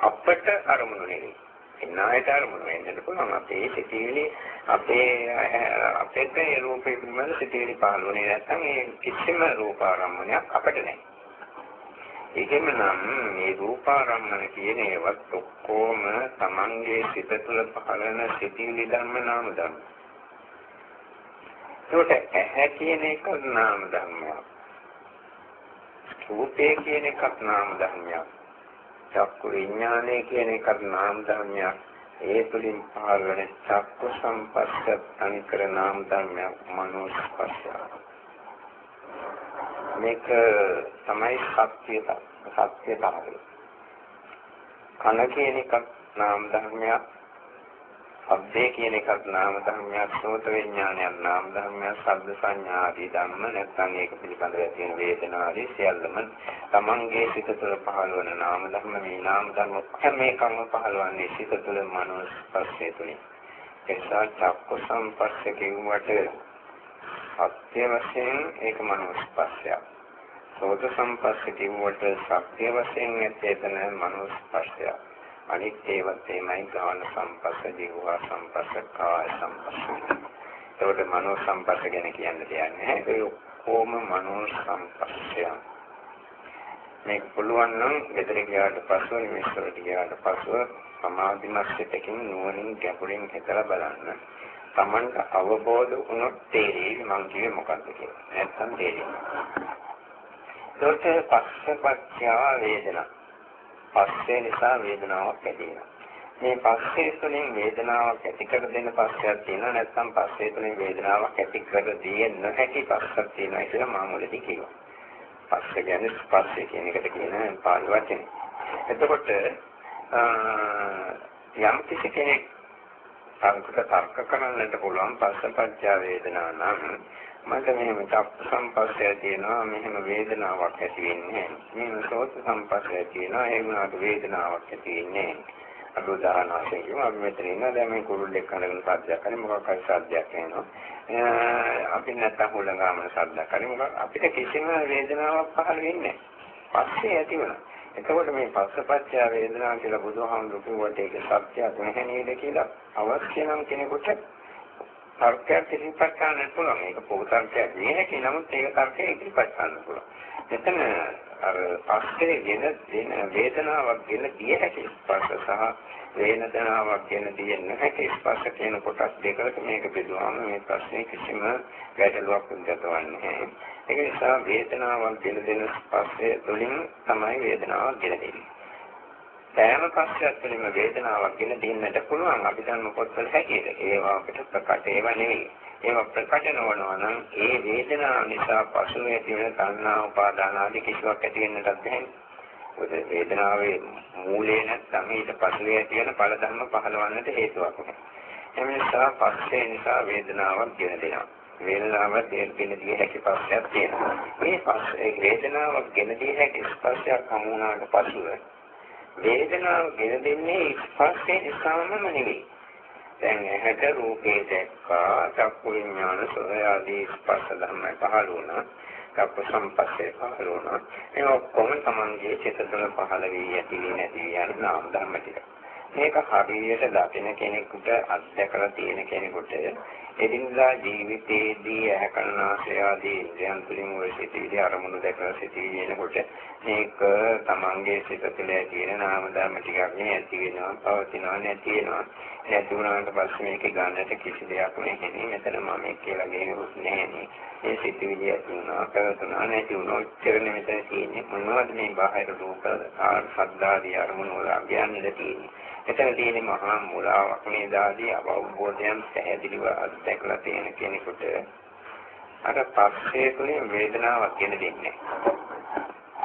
අපට අරමුණු නෙවෙයි. එන්නායට අරමුණු වෙන්නත් පුළුවන් අපේ සිතිවිලි අපේ අපේට ඒ රූපේ පිළිබඳ සිතිවිලි පහළ වුණේ නැත්නම් ඒ කිසිම රූපාරම්මණයක් අපට නැහැ. එහෙමනම් මේ රූපාරම්මන කියන ඒවත් ඔක්කොම Tamange සිත තුළ පහළන සිතිවිලි ධර්ම නාම ධර්ම. ඒකට ඇහැ කියන එක නාම ධර්මයක්. රූපේ කියන එකත් නාම ධර්මයක්. චක්කු විඥානය කියන එකත් නාම ධර්මයක්. ඒ තුලින් පහළ වෙන චක්කු සම්පස්ස අනිකර නාම ධර්මයක් මනෝ ස්පර්ශය. මේක තමයි සත්‍යය සත්‍යතාවය. කන කියන එකක් නාම ධර්මයක්, ශබ්දේ කියන එකක් නාම ධර්මයක්, සෝත විඥානයක් නාම ධර්මයක්, ශබ්ද සංඥා ආදී ධර්ම නැත්නම් ඒක පිළිබඳව තියෙන වේදනා ආදී සියල්ලම තමන්ගේ සිත තුළ පහළ වන නාම ධර්ම මේ නාම ධර්ම හැම එකම පහළවන්නේ සිත තුළ මනෝ ස්පර්ශය තුළින්. ඒසා චක්ක සම්පස්ස කියුවට සත්‍ය වශයෙන් ඒක මනෝ ස්පර්ශයක්. සෝත සම්පස්ස කිව්වට සත්‍ය වශයෙන් ඇත්තේතන මනෝ ස්පර්ශය. අනිත් ඒවත් එමය ගාන සම්පස්ස, ජීවහා සම්පස්ස, කාය සම්පස්ස. ඒකට මනෝ සම්පස්ස ගැන කියන්න දෙයක් නැහැ. ඒක ඔක්කොම මනෝ සම්පස්සය. මේක පුළුවන් නම් ගෙදර ගියාට පස්සෙ නිමිස්සකට ගියාට පස්සෙ සමාධිමත් සිතකින් නුවණින් ගැඹුරින් හිතලා බලන්න. Tamanට අවබෝධ වුණොත් තේරෙයි මං කියේ මොකක්ද කියලා. නැත්තම් තේරෙන්නේ ඒකට පස්සපච්චා වේදනා. පස්සේ නිසා වේදනාවක් ඇති වෙනවා. මේ පස්සේ තුළින් වේදනාවක් ඇති කර දෙන පස්සයක් තියෙනවා නැත්නම් පස්සේ තුළින් වේදනාවක් ඇති කර දෙන්නේ නැති පස්සක් තියෙනවා කියලා මාමුලදී කියනවා. පස්සේ කියන්නේ ස්පර්ශය කියන එකට කියන පාළි වචනේ. එතකොට යම් කිසි කෙනෙක් සංකත තර්ක කරන්නට පුළුවන්. පස්සපච්චා වේදනා නම් මට මෙහෙම චක්ක සම්පස්සය තියෙනවා. මෙහෙම වේදනාවක් ඇති වෙන්නේ මෙහෙම සෝත සම්පස්සය තියෙනවා ඒ වුණාට වේදනාවක් ඇති වෙන්නේ අද උදාහරණ වශයෙන් කියමු. අපි මෙතන ඉන්නවා දැන් මේ කුරුල්ලෙක් කනගෙන සද්දයක් කරේ මොකක් හරි සද්දයක් එනවා අපි නැත්තම් හුලඟාමන සද්දයක් කරේ මොකක්. අපිට කිසිම වේදනාවක් පහළ වෙන්නේ නැහැ. පස්සේ ඇති වෙනවා එතකොට මේ පස්සපච්චය වේදනාව කියලා බුදුහාමුදුරුවෝ කිව්වට ඒක සත්‍යයක් නැහැ නේද කියලා අවශ්‍ය නම් කෙනෙකුට තර්කයක් ඉදිරිපත් කරන්න පුළුවන්. ඒක පොදු තර්කයක් නෙවෙයි. නමුත් ඒක තර්කයක් ඉදිරිපත් කරන්න පුළුවන්. එතන අර පස්සේ ගෙන දෙන වේදනාවක් ගෙන දිය හැකි ස්පර්ශ සහ වේදනාවක් ගෙන දිය නොහැකි ස්පර්ශ කියන කොටස් දෙකකට මේක බෙදුවාම මේ ප්‍රශ්නේ කිසිම ගැටලුවක් උද්ගතවන්නේ නැහැ. ඒක නිසා වේදනාවක් ගෙන දෙන ස්පර්ශය තුළින් තමයි වේදනාවක් ගෙන දෙන්නේ. සෑම පස්සයක් තුළින්ම වේදනාවක් ගෙන දෙන්නට පුළුවන් අපි දන්න පොත්වල හැටියට. ඒවා අපිට ප්‍රකට ඒවා නෙවෙයි. ඒවා ප්‍රකට නොවනවා නම් ඒ වේදනාව නිසා පසුවේ තියෙන තණ්හා උපාදාන ආදී කිසිවක් ඇති වෙන්නටත් බැහැ. ඔය වේදනාවේ මූලේ නැත්නම් ඊට පසුවේ තියෙන ඵල ධර්ම පහළවන්නට හේතුවක් නැහැ. එම නිසා පස්සේ නිසා වේදනාවක් ගෙන දෙනවා. වේදනාව දෙන්න දිය හැකි පස්සයක් තියෙනවා. මේ පස්සේ වේදනාවක් ගෙන දිය හැකි ස්පර්ශයක් හමු වුණාට පසුව වේදනාව ගෙන දෙන්නේ ස්පර්ශය නිසාම නෙවෙයි. දැන් ඇහැට රූපේ දැක්කා, චක්කු විඥාන සෝය ආදී ස්පර්ශ ධර්ම පහළ වුණා. චක්කු සම්පස්සේ පහළ වුණා. ඒ ඔක්කොම තමන්ගේ චිත්ත තුළ පහළ වී ඇති වී නැති වී යන නාම ධර්ම ටික. මේක හරියට දකින කෙනෙකුට අත්දැකලා තියෙන කෙනෙකුට එදිනදා ජීවිතයේදී ඇහැකරනාසය ආදී ඉන්ද්‍රයන් තුළින් ඔය සිතිවිලි අරමුණු දැකලා සිතිවිලි එනකොට මේක තමන්ගේ සිත තුළ තියෙන නාම ධර්ම ටිකක් නේ ඇති වෙනවා පවතිනවා නැති වෙනවා. නැති වුණාට පස්සේ මේක ගන්නට කිසි දෙයක් නැහැ මෙතන මම කියලා ගෙනුත් නැහැ මේ සිතිවිලි ඇති වුණා පැවතුණා නැති වුණා. ඉතරනේ මෙතන තියෙන්නේ. මොනවද මේ බාහිර රූප ආ සද්දාදී අරමුණු වල අභ්‍යන්තර තියෙන්නේ? එතන තියෙන මහා මුලාවක් නේද ආදී අවබෝධයන් පැහැදිලිව අත්දැකලා තියෙන කෙනෙකුට අර පස්සේ තුලින් වේදනාවක් ගෙන දෙන්නේ.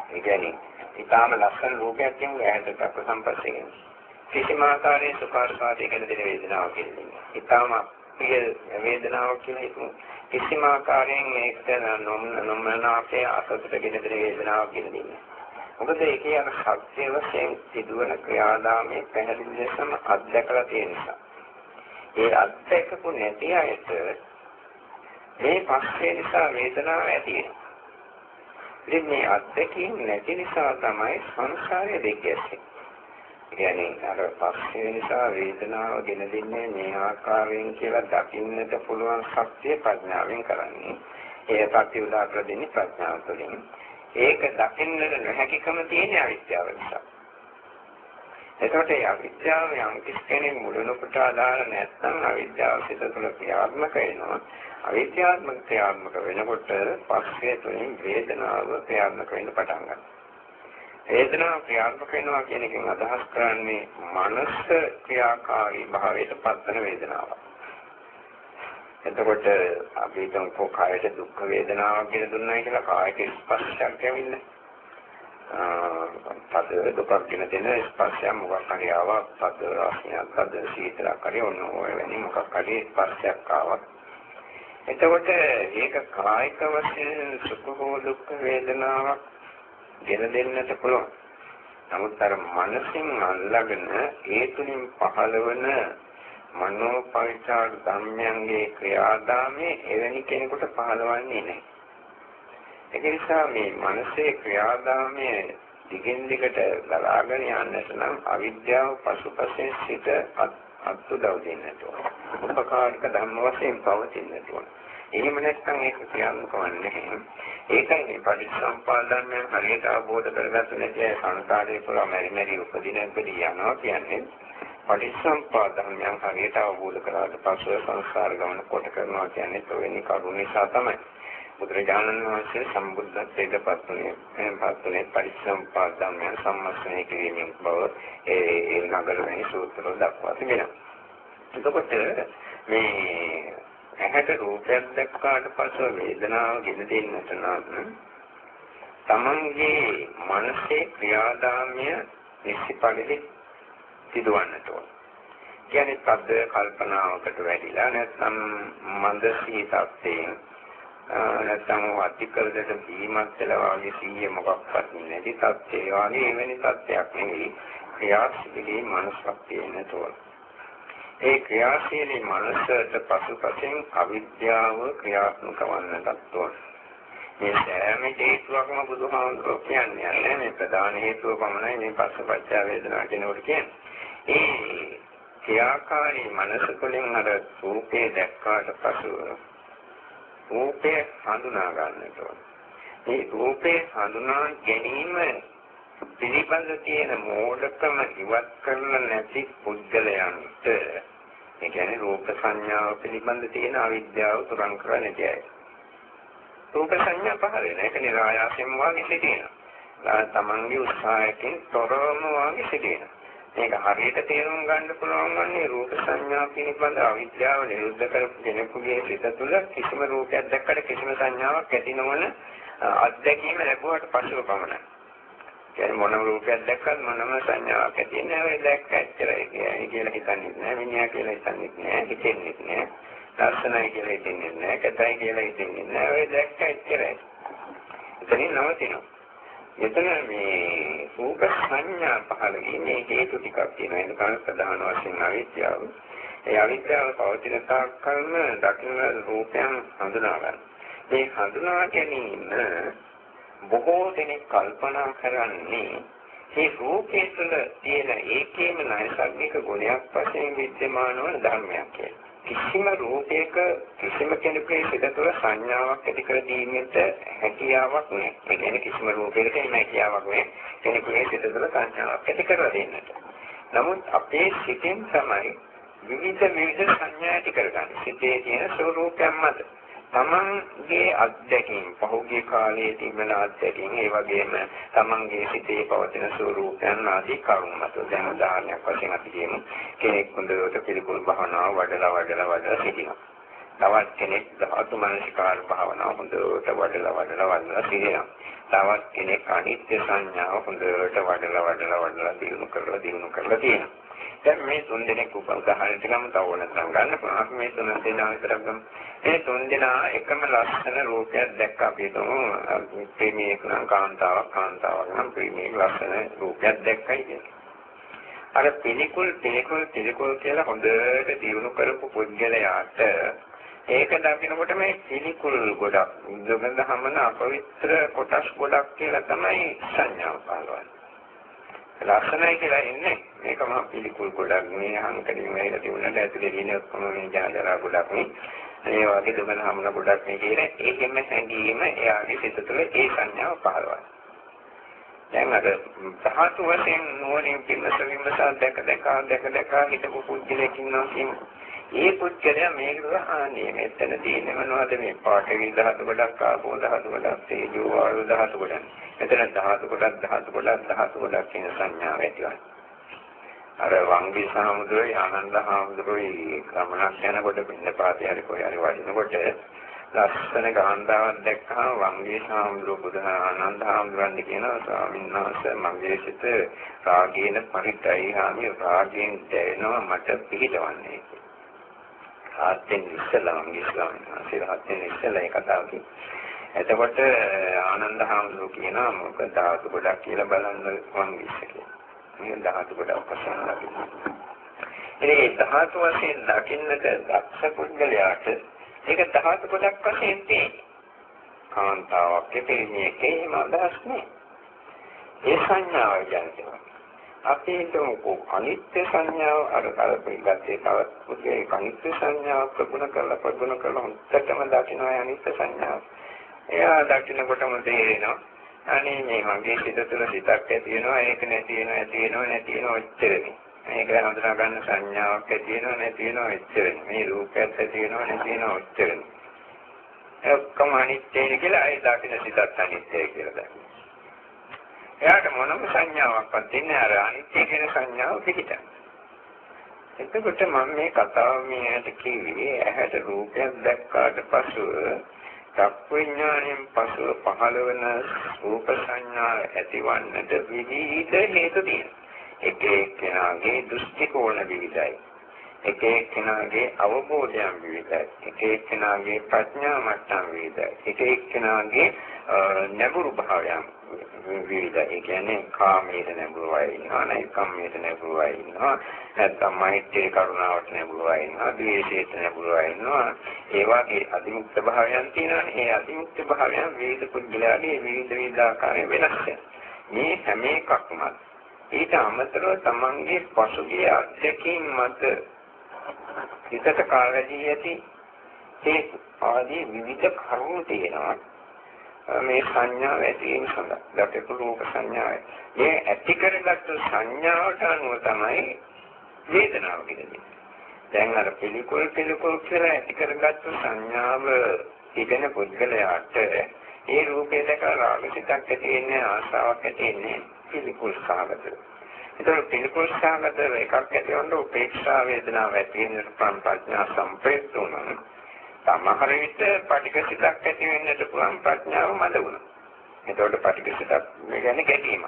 ඒ කියන්නේ ඊටාම ලස්සන රූපයක් කියමු ඇහැට තප්ප සම්පස්සේ. කිසිම ආකාරයේ සුඛාරපාතයක දෙන වේදනාවක් කියන්නේ. ඊටාම ප්‍රිය වේදනාවක් කියලා හිතමු. කිසිම ආකාරයෙන් මේකට නොමනාපේ අසතුට ගෙන දෙන වේදනාවක් කියන්නේ. මොකද ඒකේ අර සත්‍ය වශයෙන් සිදුවන ක්‍රියාදාමයේ පැහැදිලි ලෙසම අත්දැකලා තියෙන නිසා. ඒ අත්දැකපු නැති අයට මේ පස්සේ නිසා වේදනාව ඇති වෙනවා. ඉතින් මේ අත්දැකීම් නැති නිසා තමයි සංසාරයේ දෙකැස්සේ. කියන්නේ අර පස්සේ නිසා වේදනාව ගෙන දෙන්නේ මේ ආකාරයෙන් කියලා දකින්නට පුළුවන් සත්‍ය ප්‍රඥාවෙන් කරන්නේ. ඒ සත්‍ය උදාකර දෙන්නේ ප්‍රඥාව තුළින්. ඒක දකින්නට නොහැකිකම තියෙන අවිද්‍යාව නිසා. එතකොට ඒ අවිද්‍යාව යම් කෙනෙක් මුලිනුපට ආදාන නැත්නම් අවිද්‍යාව සිත තුළ ක්‍රියාත්මක වෙනවා. අවිද්‍යාත්මක ක්‍රියාත්මක වෙනකොට පස්සේ තුළින් වේදනාව ක්‍රියාත්මක වෙන්න පටන් ගන්නවා. වේදනාව ක්‍රියාත්මක වෙනවා කියන එකෙන් අදහස් කරන්නේ මනස ක්‍රියාකාරී භාවයට පත්වන වේදනාවක්. එතකොට අපි හිතමු කායයට දුක් වේදනාවක් කියලා දුන්නා කියලා කායක ස්පර්ශයක් ඇවිල්ලා. පද දුකක් කියන දෙන ස්පර්ශය මොකක් හරි ආවා පද රාශියක් පද සීතලක් හරි ඔන්න ඔය වෙනි මොකක් හරි ස්පර්ශයක් ආවා. එතකොට ඒක කායික වශයෙන් සුඛ හෝ දුක් වේදනාවක් ගෙන දෙන්නට පුළුවන්. නමුත් අර මනසින් අල්ලාගෙන ඒ තුලින් පහළවන මනෝ පවිචාර ධර්මයන්ගේ ක්‍රියාදාමයේ එවැනි කෙනෙකුට පහළවන්නේ නැහැ. ඒ නිසා මේ මනසේ ක්‍රියාදාමයේ දිගින් දිගට ගලාගෙන යන්නට නම් අවිද්‍යාව පසුපසෙන් සිට අත්උදව් දෙන්නට ඕන. උපකාරක ධර්ම වශයෙන් පවතින්නට ඕන. එහෙම නැත්නම් ඒක ක්‍රියාත්මක වෙන්නේ නැහැ. ඒකයි මේ පටිච්චසමුප්පාදයන් හරියට අවබෝධ කරගන්න නැති සංසාරේ පුරා මෙරි මෙරි උපදින උපදී යනවා කියන්නේ පටිච්චසමුප්පාද ධර්මයන් හරියට අවබෝධ කරාට පස්ව සංසාර ගමන කොට කරනවා කියන්නේ තොවෙනි කරුණ නිසා තමයි. බුදුරජාණන් වහන්සේ සම්බුද්ධත්වයට පත්ුනේ පත්ුනේ පටිච්චසමුප්පාද ධර්මයන් සම්මස්නය කිරීමෙන් බව ඒ ඒ නගරෙහි සූත්‍රවල දක්වා තිබෙනවා. එතකොට මේ ඇහැට රූපයක් දැක්කාට පස්ව වේදනාව ගෙන දෙන්නට නම් තමන්ගේ මනසේ ක්‍රියාදාමය නිසිපරිදි සිදුවන්නට ඕන. කියන්නේ පද්ද කල්පනාවකට වැඩිලා නැත්නම් මන්ද සීතත්යෙන් නැත්නම් අතිකරදට බීමත් වෙලා වගේ සීය මොකක්වත් නැති තත්ත්වය වගේ එවැනි තත්ත්වයක් නෙවෙයි ක්‍රියාශීලී මනසක් තියෙන තෝරන. ඒ ක්‍රියාශීලී මනසට පසුපසින් අවිද්‍යාව ක්‍රියාත්මක වන්නටත් ඕන. මේ සෑම හේතුවක්ම බුදුහාමුදුරුවෝ කියන්නේ මේ ප්‍රධාන හේතුව පමණයි මේ පස්සපච්චා වේදනා කියනකොට කියන්නේ. ඒ ක්‍රියාකාරී මනස තුළින් අර රූපේ දැක්කාට පසු රූපේ හඳුනා ගන්නට ඕන. මේ රූපේ හඳුනා ගැනීම පිළිබඳ තියෙන මෝඩකම ඉවත් කරන්න නැති පුද්ගලයන්ට ඒ කියන්නේ රූප සංඥාව පිළිබඳ තියෙන අවිද්‍යාව තුරන් කරන්නේ නැති අය. රූප සංඥා පහළ වෙන එක નિરાයාසයෙන්ම වාගේ සිටිනවා. තමන්ගේ උත්සාහයෙන් තොරවම වාගේ සිටිනවා. මේක හරියට තේරුම් ගන්න පුළුවන් වන්නේ රූප සංඥා පිළිබඳ අවිද්‍යාව නිරුද්ධ කරපු කෙනෙකුගේ සිත තුළ කිසිම රූපයක් දැක්කට කිසිම සංඥාවක් ඇති නොවන අත්දැකීම ලැබුවට පසුව පමණයි. කියන්නේ මොනම රූපයක් දැක්කත් මොනම සංඥාවක් ඇති නැහැ. ඒ දැක්ක ඇච්චරයි කියලා හිතන්නේ නැහැ. මිනිහා කියලා හිතන්නේ නැහැ. හිතෙන්නේ නැහැ. ලස්සනයි කියලා හිතන්නේ නැහැ. කතයි කියලා හිතන්නේ නැහැ. ඒ දැක්ක ඇච්චරයි. එතනින් නවතිනවා. මෙතන මේ රූප සංඥා පහළ වීමේ හේතු ටිකක් තියෙනවා. ඒක තමයි ප්‍රධාන වශයෙන් අවිද්‍යාව. ඒ අවිද්‍යාව පවතින තාක් කල්ම දකින්න රූපයන් හඳුනා ගන්න. මේ හඳුනා ගැනීම බොහෝ දෙනෙක් කල්පනා කරන්නේ මේ රූපයේ තුළ තියෙන ඒකේම නෛසර්ගික ගුණයක් වශයෙන් විද්‍යමාන වන ධර්මයක් කියලා. කිසිම රූපයක කිසිම කෙනෙකුගේ සිත තුළ සංඥාවක් ඇති කර දීමට හැකියාවක් නැහැ. ඒ කියන්නේ කිසිම රූපයකට එහෙම හැකියාවක් නැහැ. කෙනෙකුගේ සිත තුළ සංඥාවක් ඇති කර දෙන්නට. නමුත් අපේ සිතෙන් තමයි විවිධ විවිධ සංඥා ඇති කරගන්නේ. සිතේ තියෙන ස්වરૂපයන් මත. තමන්ගේ අත්දැකීම් පහුගිය කාලයේ තිබෙන අත්දැකීම් ඒ වගේම තමන්ගේ සිතේ පවතින ස්වરૂපයන් ආදී කරුණු මත දැන් උදාහරණයක් වශයෙන් අපි කියමු කෙනෙක් හොඳට පිළිකුල් භාවනාව වඩලා වඩලා වඩලා සිටිනවා. තවත් කෙනෙක් ධාතු මනසිකාර භාවනාව හොඳට වඩලා වඩලා වඩලා සිටිනවා. තවත් කෙනෙක් අනිත්‍ය සංඥාව හොඳට වඩලා වඩලා වඩලා දිනු කරලා දිනු කරලා තියෙනවා. දැන් මේ තුන් දෙනෙක් උදාහරණයක් ගමු තව ඕනතරම් ගන්න පුළුවන්. අපි මේ තුන් දෙනා විතරක් ගමු. මේ තුන් දෙනා එකම ලස්සන රූපයක් දැක්ක අපි හිතමු ප්‍රේමීයෙක් නම් කාන්තාවක් කාන්තාවක් නම් ප්‍රේමීයෙක් ලස්සන රූපයක් දැක්කයි කියන්නේ. අර පිළිකුල් පිළිකුල් පිළිකුල් කියලා හොඳට දිනු කරපු පුද්ගලයාට ඒක දකිනකොට මේ පිළිකුල් ගොඩක්. දුගඳ හමන අපවිත්‍ර කොටස් ගොඩක් කියලා තමයි සංඥාව පහළවන්නේ. ලක්ෂණයි කියලා ඉන්නේ. මේක මහ පිළිකුල් ගොඩක් මේ අහංකඩින් වෙලා තිබුණාට ඇතුලේ තියෙන ඔක්කොම මේ ජාදරා ගොඩක් නේ. ඒ වගේ දුමන හමුන ගොඩක් මේ කියන ඒකෙම හැංගීම එයාගේ සිත තුළ ඒ සංඥාව පහළවනවා දැන් අර ධාතු වශයෙන් නෝනින් පින්නස විමසා දැක දැක දැක දැක හිතපු පුද්ගලයෙක් ඉන්නවා කියන්නේ ඒ පුද්ගලයා මේකට ආන්නේ මෙතන තියෙන්නේ මොනවද මේ පාඨවි ධාතු ගොඩක් ආපෝ ධාතු ගොඩක් තේජෝ වායු ධාතු ගොඩක්. මෙතන ධාතු ගොඩක් ධාතු ගොඩක් ධාතු ගොඩක් කියන සංඥාව ඇතිවන්නේ. අර වංගි සාමුද්‍රේ ආනන්ද හාමුදුරුවෝ ගමනක් යනකොට පින්න පාතේ හරි කොයි හරි වඩිනකොට ලස්සන ගාන්ධාවක් දැක්කම වංගී සාමුද්‍රෝ බුදුහ ආනන්ද හාමුදුරන් කියනවා ස්වාමීන් වහන්සේ මගේ සිත රාගයෙන් පරිතයි හාමි රාගයෙන් දැවෙනවා මට පිළිදවන්නේ ආත්මෙන් ඉස්සලා මගේ ස්වාමීන් වහන්සේ රහත්ෙන් ඉස්සලා ඒ කතාව කිව්වා. එතකොට ආනන්ද හාමුදුරුවෝ කියනවා මොකද ධාතු ගොඩක් කියලා බලන්න මං ඉස්ස කියලා. මේ ධාතු ගොඩක් වශයෙන් දකින්න. ඒ ධාතු වශයෙන් දකින්නට දක්ෂ පුද්ගලයාට ඒක ධාතු ගොඩක් වශයෙන් තියෙන්නේ. කාන්තාවක් කෙපෙන්නේ එහෙම අදහස් නෑ. ඒ සංඥාව කියන්නේ අපි හිතමුකෝ අනිත්‍ය සංඥාව අර අර පිළිගත්තේ තවත් පුතේ අනිත්‍ය සංඥාව ප්‍රගුණ කරලා ප්‍රගුණ කරලා හොඳටම දකිනවා අනිත්‍ය සංඥාව. එයා දකිනකොටම තේරෙනවා අනේ මේ මගේ සිත තුළ සිතක් ඇති වෙනවා ඒක නැති වෙනවා ඇති වෙනවා නැති වෙනවා ඔච්චරනේ. මේක හඳුනා ගන්න සංඥාවක් ඇති වෙනවා නැති වෙනවා ඔච්චරනේ. මේ රූපයක් ඇති වෙනවා නැති වෙනවා ඔච්චරනේ. ඔක්කොම අනිත්‍යයි කියලා ඒ දකින සිතත් අනිත්‍යයි කියලා දකිනවා. එයාට මොනම සංඥාවක්වත් දෙන්නේ අර අනිත්‍ය කියන සංඥාව පිළිට. එතකොට මම මේ කතාව මෙයාට කිව්වේ ඇහැට රූපයක් දැක්කාට පසුව චක්කු විඥාණයෙන් පසුව පහළ වෙන රූප සංඥා ඇතිවන්නට විවිධ හේතු තියෙනවා. එක එක්කෙනාගේ දෘෂ්ටි කෝණ විවිධයි. එක එක්කෙනාගේ අවබෝධයන් විවිධයි. එක එක්කෙනාගේ ප්‍රඥා මට්ටම් විවිධයි. එක එක්කෙනාගේ නැඹුරු භාවයන් විවිධ ඒ කියන්නේ කාමයේ නැඹුරු අය ඉන්නවා නෛකම්මයේ නැඹුරු අය ඉන්නවා නැත්නම් මෛත්‍රී කරුණාවට නැඹුරු අය ඉන්නවා ද්වේෂයට නැඹුරු අය ඉන්නවා ඒ වගේ අතිමුක්ත භාවයන් තියෙනවානේ ඒ අතිමුක්ත භාවයන් විවිධ පුද්ගලයාගේ විවිධ විවිධ ආකාරයෙන් වෙනස් මේ හැම එකක්ම ඊට අමතරව තමන්ගේ පසුගිය අත්දැකීම් මත හිතට කාර්යදී ඇති ඒ ආදී විවිධ කරුණු තියෙනවා. මේ සංඥාව ඇති වීම සඳහා දකින රූප සංඥාවයි. මේ ඇති කරගත්තු සංඥාවට අනුව තමයි වේදනාව කියන්නේ. දැන් අර පිළිකුල් පිළිකුල් කියලා ඇති කරගත්තු සංඥාව ඉගෙන පුද්ගලයාට ඒ රූපේ දැකලා රාගසිතක් ඇති වෙන්නේ ආශාවක් ඇති වෙන්නේ පිළිකුල් සාගත. ඒතර පිළිකුල් සාගත එකක් ඇති වුණොත් උපේක්ෂා වේදනාව ඇති වෙන ප්‍රඥා සම්ප්‍රේත උනන. සමහර විට පටිඝසිතක් ඇති වෙන්නට පුළුවන් ප්‍රඥාව මද වුණා. එතකොට පටිඝසිතක් කියන්නේ ගැටීමක්.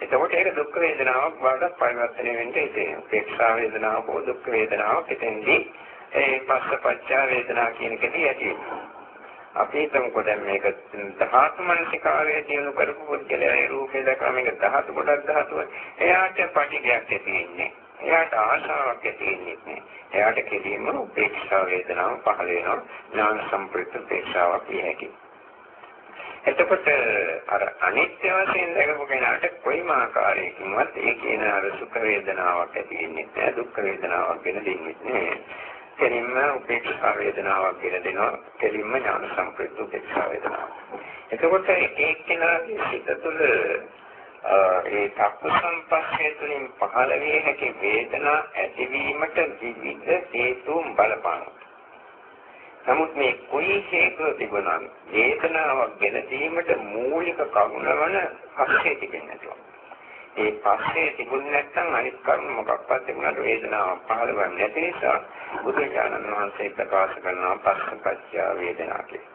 එතකොට ඒක දුක් වේදනාවක් වඩ පරිවර්තනය වෙන්න ඉතින් උපේක්ෂා වේදනාව හෝ දුක් වේදනාවක් එතෙන්දී ඒ පස්සපච්චා වේදනා කියන එකදී ඇති වෙනවා. අපි හිතමුකෝ දැන් මේක ධාතු මනසිකාරයේ දිනු කරපු පුද්ගලයා රූපේ දැකලා මේක ධාතු කොටක් ධාතුව. එයාට පටිගයක් ඇති වෙන්නේ. එයාට ආශාවක් ඇති වෙන්නේ නැහැ. එයාට කෙලින්ම උපේක්ෂා වේදනාව පහළ වෙනවා. ඥාන සම්ප්‍රයුක්ත උපේක්ෂාවක් විය හැකියි. එතකොට අර අනිත්‍ය වශයෙන් දැකපු කෙනාට කොයිම ආකාරයකින්වත් ඒ කියන අර සුඛ වේදනාවක් ඇති වෙන්නේ නැහැ දුක්ඛ වේදනාවක් වෙන දෙන්නේ නැහැ කෙලින්ම උපේක්ෂා වේදනාවක් කියලා දෙනවා කෙලින්ම ඥාන සම්ප්‍රයුක්ත උපේක්ෂා වේදනාව. එතකොට ඒකේනාගේ සිත තුළ ඒ චක්ක සම්පස්සේ තුළින් පහළ විය හැකි වේදනා ඇතිවීමට විවිධ හේතුන් බලපානවා. නමුත් මේ කුයි හේතුව තිබුණා වේදනාවක් ගෙන දීමට මූලික කරුණ වන පස්සේ තිබෙනවා. ඒ පස්සේ තිබුණ නැත්නම් අනිත් කර්ම මොකක්වත් තිබුණාට වේදනාවක් පහළ වෙන්නේ නැති නිසා බුදුරජාණන් වහන්සේ ප්‍රකාශ කරනවා පස්සපච්චය වේදනා කියලා.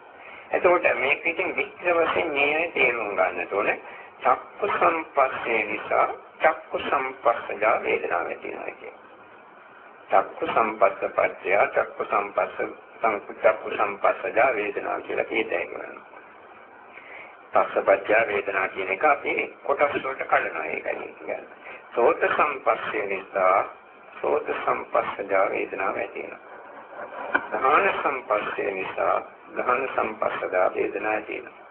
එතකොට මේක ඉතින් විස්තර වශයෙන් මේ තේරුම් ගන්නට ඕනේ. චක්කු සම්පස්සේ නිසා චක්කු සම්පස්සජා වේදනාව ඇති වෙනවා කියන්නේ. චක්කු සම්පස්සපච්චය චක්කු සම්පස්ස සංකුච්චක්කු සම්පස්සජා වේදනාව කියලා කියතේ කරනවා. පස්සපච්චය වේදනා කියන එක අපි කොටස් වලට කඩනවා ඒකයි කියන්නේ. සෝත සම්පස්සේ නිසා සෝත සම්පස්සජා වේදනාව ඇති වෙනවා. ධාන සම්පස්සේ නිසා ධාන සම්පස්සජා වේදනාව ඇති වෙනවා.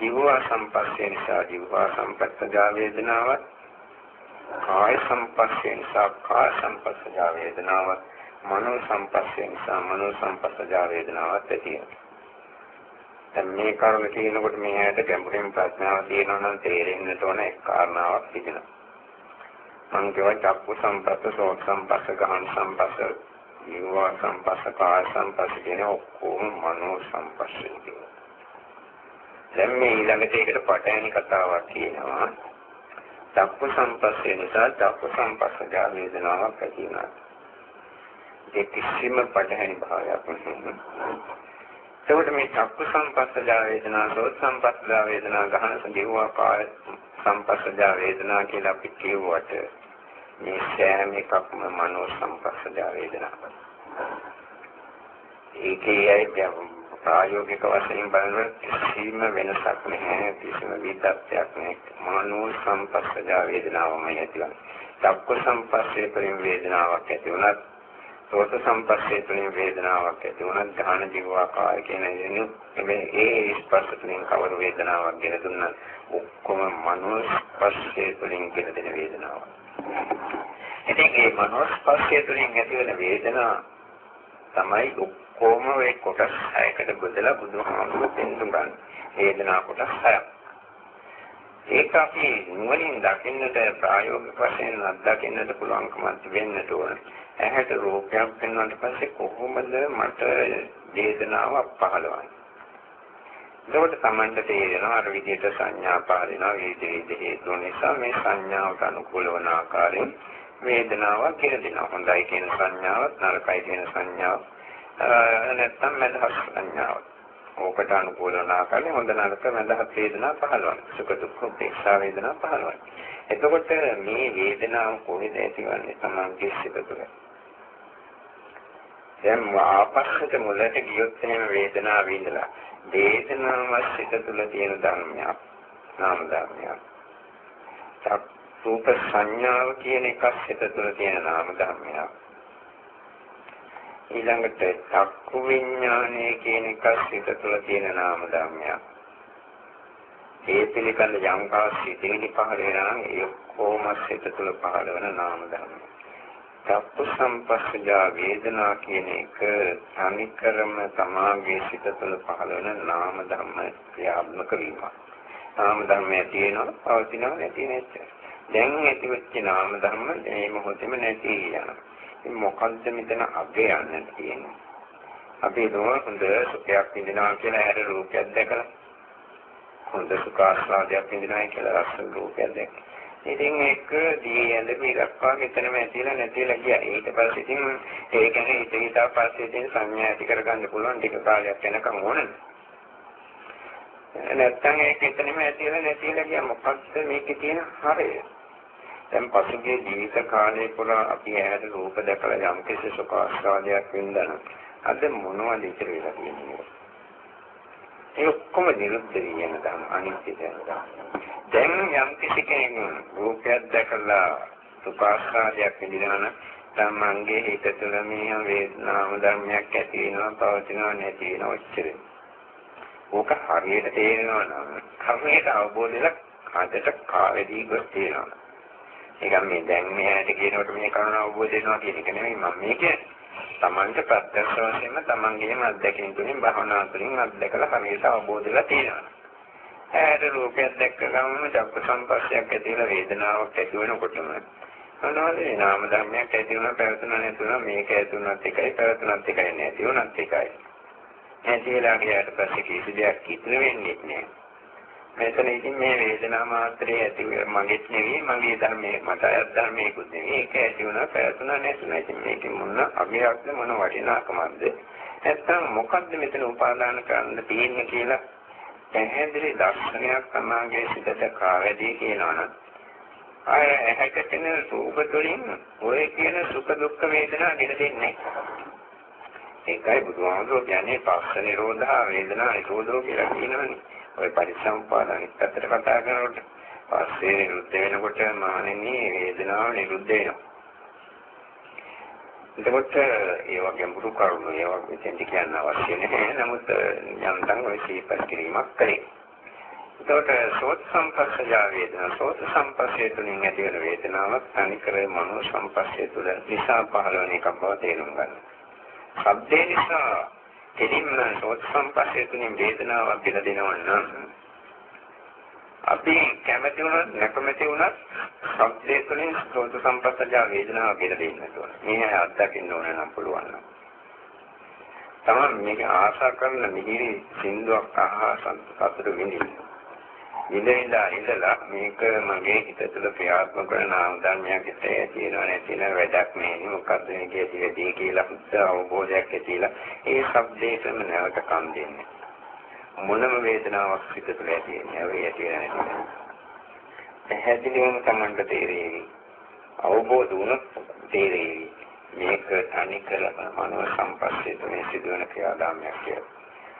ජීවා සම්පස්සේ නිසා ජීවා සම්පස්සජා වේදනාවක් කාය සම්පස්සේ නිසා කාය සම්පස්සජා වේදනාවක් මනෝ සම්පස්සේ නිසා මනෝ සම්පස්සජා වේදනාවක් ඇති වෙනවා. දැන් මේ කරුණ කියනකොට මේ ඇයට ගැඹුරින් ප්‍රඥාව තියෙනවා නම් තේරෙන්නට ඕන එක් කාරණාවක් තිබෙනවා. මං කියවා චක්කු සම්පස්ස, සෝත සම්පස්ස, ගහන සම්පස්ස, ජීව සම්පස්ස, කාය සම්පස්ස කියන ඔක්කොම මනෝ සම්පස්ස කියනවා. දැන් මේ ඊළඟට ඒකට පටහැනි කතාවක් කියනවා. චක්කු සම්පස්සේ නිසා චක්කු සම්පස්සජා වේදනාවක් ඇති වෙනවා. ඒ කිසිම පටහැනි භාවයක් නෙවෙයි. එතකොට මේ චක්කු සම්පස්සජා වේදනා, සෝත සම්පස්සජා වේදනා, ගහන සංජීවා කාය සම්පස්සජා වේදනා කියලා අපි කියුවට මේ සෑම එකක්ම මනෝ සම්පස්සජා වේදනා. ඒකේ ප්‍රායෝගික වශයෙන් බලනකොට කිසිම වෙනසක් නැහැ, කිසිම විදක්යක් නැහැ. මනෝ සම්පස්සජා වේදනාවමයි ඇතිවන්නේ. චක්කු සම්පස්සේ පරිම වේදනාවක් ඇති වුණත් සෝත සම්පස්සේ තුලින් වේදනාවක් ඇති වුණත් ධාන ජීවා කාය කියන එන්නේ ඒ ස්පර්ශ තුලින් කවර වේදනාවක් ගෙන දුන්නත් ඔක්කොම මනෝස්පර්ශය තුලින් ගෙන දෙන වේදනාවක්. ඉතින් ඒ මනෝස්පර්ශය තුලින් ඇති වෙන වේදනාව තමයි ඔක්කොම ඒ කොටස් හයකට බෙදලා බුදුහාමුදුරුවෝ දෙන්නුම් වේදනා කොටස් හයක්. ඒක අපි නුවණින් දකින්නට ප්‍රායෝගික වශයෙන් අත්දකින්නට පුළුවන්කමක් වෙන්නට ඕනේ. ඇහැට රූපයක් පෙන්වන්නට පස්සේ කොහොමද මට වේදනාවක් පහළවන්නේ? එතකොට Tamanට තේරෙනවා අර විදිහට සංඥා පාදිනවා විවිධ විදිහේ හේතු නිසා මේ සංඥාවට අනුකූල වන ආකාරයෙන් වේදනාවක් කියලා දෙනවා. හොඳයි කියන සංඥාවක් නරකයි කියන සංඥාවක් නැත්නම් මදහස් සංඥාවක්. ඕකට අනුකූල වන ආකාරයෙන් හොඳ නරක මදහස් වේදනා පහළවන්නේ. සුඛ දුක්ඛ උපේක්ෂා වේදනා පහළවන්නේ. එතකොට මේ වේදනාව කොහෙද ඇතිවන්නේ? Tamanගේ සිත තුළ. දැන් ආපස්සට මුලට ගියොත් එහෙම වේදනාව විඳලා වේදනාව සිත තුළ තියෙන ධර්මයක් නාම ධර්මයක්. රූප සංඥාව කියන එක සිත තුළ තියෙන නාම ධර්මයක්. ඊළඟට චක්කු විඥානය කියන එක සිත තුළ තියෙන නාම ධර්මයක්. ඒ පිළිබඳ යම් කාස් සිතිවිලි පහළ වෙනවා නම් ඒ කොහොම සිත තුළ පහළ වෙන නාම ධර්ම. චක්කු සම්පස්සජා වේදනා කියන එක සමිකරම සමාගයේ සිත තුළ පහළ වෙන නාම ධර්ම ක්‍රියාත්මක වීම. නාම ධර්මය තියෙනවා පවතිනවා නැති නැච්ච. දැන් ඇති වෙච්ච නාම ධර්ම මේ මොහොතේම නැති යනවා. ඉතින් මොකද්ද මෙතන අගය යන්න තියෙන්නේ? අපි දුර හොඳ සුඛයක් විඳිනවා කියලා ඇහැර රූපයක් දැකලා හොඳ සුඛාස්වාදයක් විඳිනවා කියලා ලස්සන රූපයක් දැක්කා. ඉතින් ඒක දී ඇඳපු ඉලක්කවා මෙතනම ඇතිලා නැතිලා ගියා. ඊට පස්සේ ඉතින් ඒ කියන්නේ හිත හිතා පස්සේ තියෙන සංඥා ඇති කරගන්න පුළුවන් ටික කාලයක් යනකම් ඕනද? නැත්තම් ඒක එතනම ඇතිලා නැතිලා ගියා. මොකක්ද මේකේ තියෙන හරය? දැන් පසුගිය ජීවිත කාලය පුරා අපි ඇහැට රූප දැකලා යම් කිසි සුඛාස්වාදයක් වින්දන. අද මොනවද ඉතිරි වෙලා තියෙන්නේ? ඒ ඔක්කොම නිරුද්ධ වී යන ධර්ම අනිත්‍ය ධර්ම. දැන් යම් කිසි කෙනෙක් රූපයක් දැකලා සුඛාස්වාදයක් විඳිනවා තමන්ගේ හිත තුළ මේ වේදනාව ධර්මයක් ඇති වෙනවා පවතිනවා නැති වෙනවා ඔච්චරයි. ඕක හරියට තේරෙනවා නම් කර්මයට අවබෝධ වෙලා අදට කාලෙදී ගොස් තියෙනවා. ඒක මේ දැන් මෙයාට කියනකොට මේ කරුණ අවබෝධ වෙනවා කියන එක නෙමෙයි මම මේ කියන්නේ. තමන්ට ප්‍රත්‍යක්ෂ වශයෙන්ම තමන්ගේම අත්දැකීම් තුළින් භවනා තුළින් අත්දැකලා හරියට අවබෝධ වෙලා තියෙනවා. ඇයට රූපයක් දැක්ක ගමන් චක්ක සංපස්සයක් ඇති වෙලා වේදනාවක් ඇති වෙනකොටම මොනවද මේ නාම ධර්මයක් ඇති වෙනවා පැවතුන නැතුන මේක ඇති වුණත් එකයි පැවතුනත් එකයි නැති වුණත් එකයි. ඇති වෙලා ගියාට පස්සේ කිසි දෙයක් ඉතුරු වෙන්නේ නැහැ. මෙතන ඉතින් මේ වේදනා මාත්‍රේ ඇති මගෙත් නෙවෙයි මගේ ධර්මයේ මට ධර්මයේකුත් නෙවෙයි. ඒක ඇති වුණා පැවතුණා නැතුණා. ඉතින් මේකෙන් මොන අභියක්ද මොන වටිනාකමක්ද? නැත්තම් මොකද්ද මෙතන උපාදාන කරන්න තියෙන්නේ කියලා පැහැදිලි දර්ශනයක් සමාගයේ සිටට කාවැදී කියනවනම් අය ඇහැකටන රූප තුළින් ඔය කියන සුඛ දුක්ඛ වේදනා ගෙන දෙන්නේ. ඒකයි බුදුහාමුදුරුවෝ කියන්නේ පස්ස නිරෝධා වේදනා නිරෝධෝ කියලා කියනවනේ. ඔය පරිසම්පාද අනිත් පැත්තට කතා කරනකොට පස්සේ නිරුද්ධ වෙනකොට මානෙන්නේ වේදනාව නිරුද්ධ වෙනවා. එතකොට ඒ වගේ මුරු කරුණු ඒවා මෙතෙන්ට කියන්න අවශ්‍ය නැහැ. නමුත් යන්තම් ඔය සීපත් කිරීමක් කරේ. එතකොට සෝත සම්පස්සජා වේදනා සෝත සම්පස්සේ තුලින් ඇති වෙන වේදනාවක් තනිකර මනෝ සම්පස්සේ තුල නිසා පහළ වෙන එකක් බව තේරුම් ගන්න. ශබ්දේ නිසා කෙලින්ම සෝත සම්පස්සේ තුලින් වේදනාවක් කියලා දෙනවා නම් අපි කැමති වුණත් නැකමැති වුණත් සබ්දේ තුලින් සෝත සම්පස්සජා වේදනාවක් කියලා දෙන්න ඕන. මේ අත්දකින්න ඕන නම් පුළුවන් නම්. තමයි මේක ආශා කරන මිහිරි සින්දුවක් අහා සතුට විඳින්න. ඉඳලා ඉඳලා මේක මගේ හිත තුළ ක්‍රියාත්මක කරන නාම ධර්මයක් ඇතේ තියෙනවා නැතින වැඩක් නෙවෙයි මොකද්ද මේකේ තියෙදී කියලා හුස්ස අවබෝධයක් ඇතිලා ඒ શબ્දේටම නැවත කන් දෙන්නේ. මොනම වේදනාවක් හිත තුළ ඇතිවෙන්නේ ඒ ඇති වෙන්නේ පැහැදිලිවම Tamanට තේරෙවි. අවබෝධ වුණොත් තේරෙවි. මේක තනි කර මනෝ සම්පස්සේ තුනේ සිදුවන ක්‍රියාදාමයක් කියලා.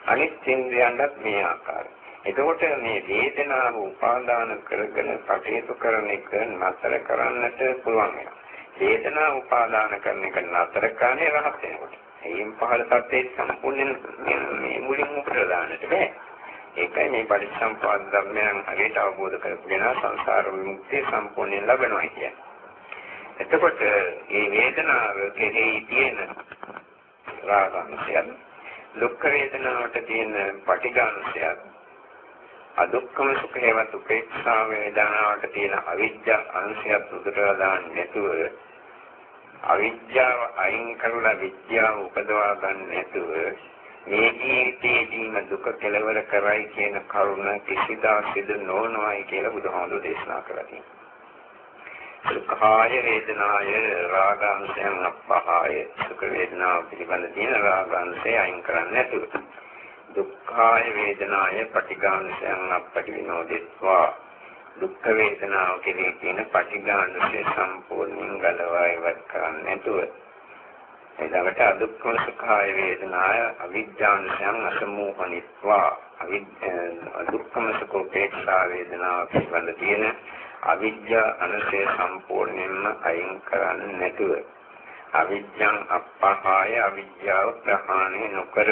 අනිත් ඉන්ද්‍රයන්වත් මේ ආකාරයි. එතකොට මේ වේදනාව උපාදාන කරගෙන කටයුතු කරන එක නතර කරන්නට පුළුවන් වෙනවා. වේදනාව උපාදාන කරන එක නතර කරන්නේ රහත් වෙනකොට. එයින් පහළ තත්ත්වයේ සම්පූර්ණ මේ මුලින් උපර දාන්නට බෑ. ඒකයි මේ පරිසම්පාද ධර්මයන් හරියට අවබෝධ කරගෙන සංසාර විමුක්තිය සම්පූර්ණයෙන් ලබනවා කියන්නේ. එතකොට මේ වේදනාව කෙරෙහි තියෙන රාගංශය දුක් වේදනාවට තියෙන පටිඝාංශය අදුක්කම සුඛේවත් උපේක්ෂා වේදනාවට තියෙන අවිද්‍යා අංශයක් උදටලා දාන්න නැතුව අවිද්‍යාව අයින් කරලා විද්‍යාව උපදවා ගන්න නැතුව මේ ජීවිතයේදීම දුක කෙලවර කරයි කියන කරුණ කිසිදා සිදු නොවනවායි කියලා බුදුහාමුදුරේ දේශනා කරලා තියෙනවා. සුඛාය වේදනාය රාගාංශයන් අපහාය සුඛ වේදනාව පිළිබඳ තියෙන රාගාංශය අයින් කරන්නේ නැතුව දුක්ඛාය වේදනාය පටිඝානසයන් අපටි විනෝදෙත්වා. දුක්ඛ වේදනාව කෙරෙහි තියෙන පටිඝානසය සම්පූර්ණයෙන් ගලවා ඉවත් කරන්නේ නැතුව. එදාට අදුක්ඛම සුඛාය වේදනාය අවිජ්ජානසයන් අසමෝහනිත්වා. අදුක්ඛම සුඛෝපේක්ෂා වේදනාව පිළිබඳ තියෙන අවිජ්ජා අනසය සම්පූර්ණයෙන්ම අයින් කරන්නේ නැතුව. අවිජ්ජං අපහාය අවිජ්ජාව ප්‍රහාණය නොකර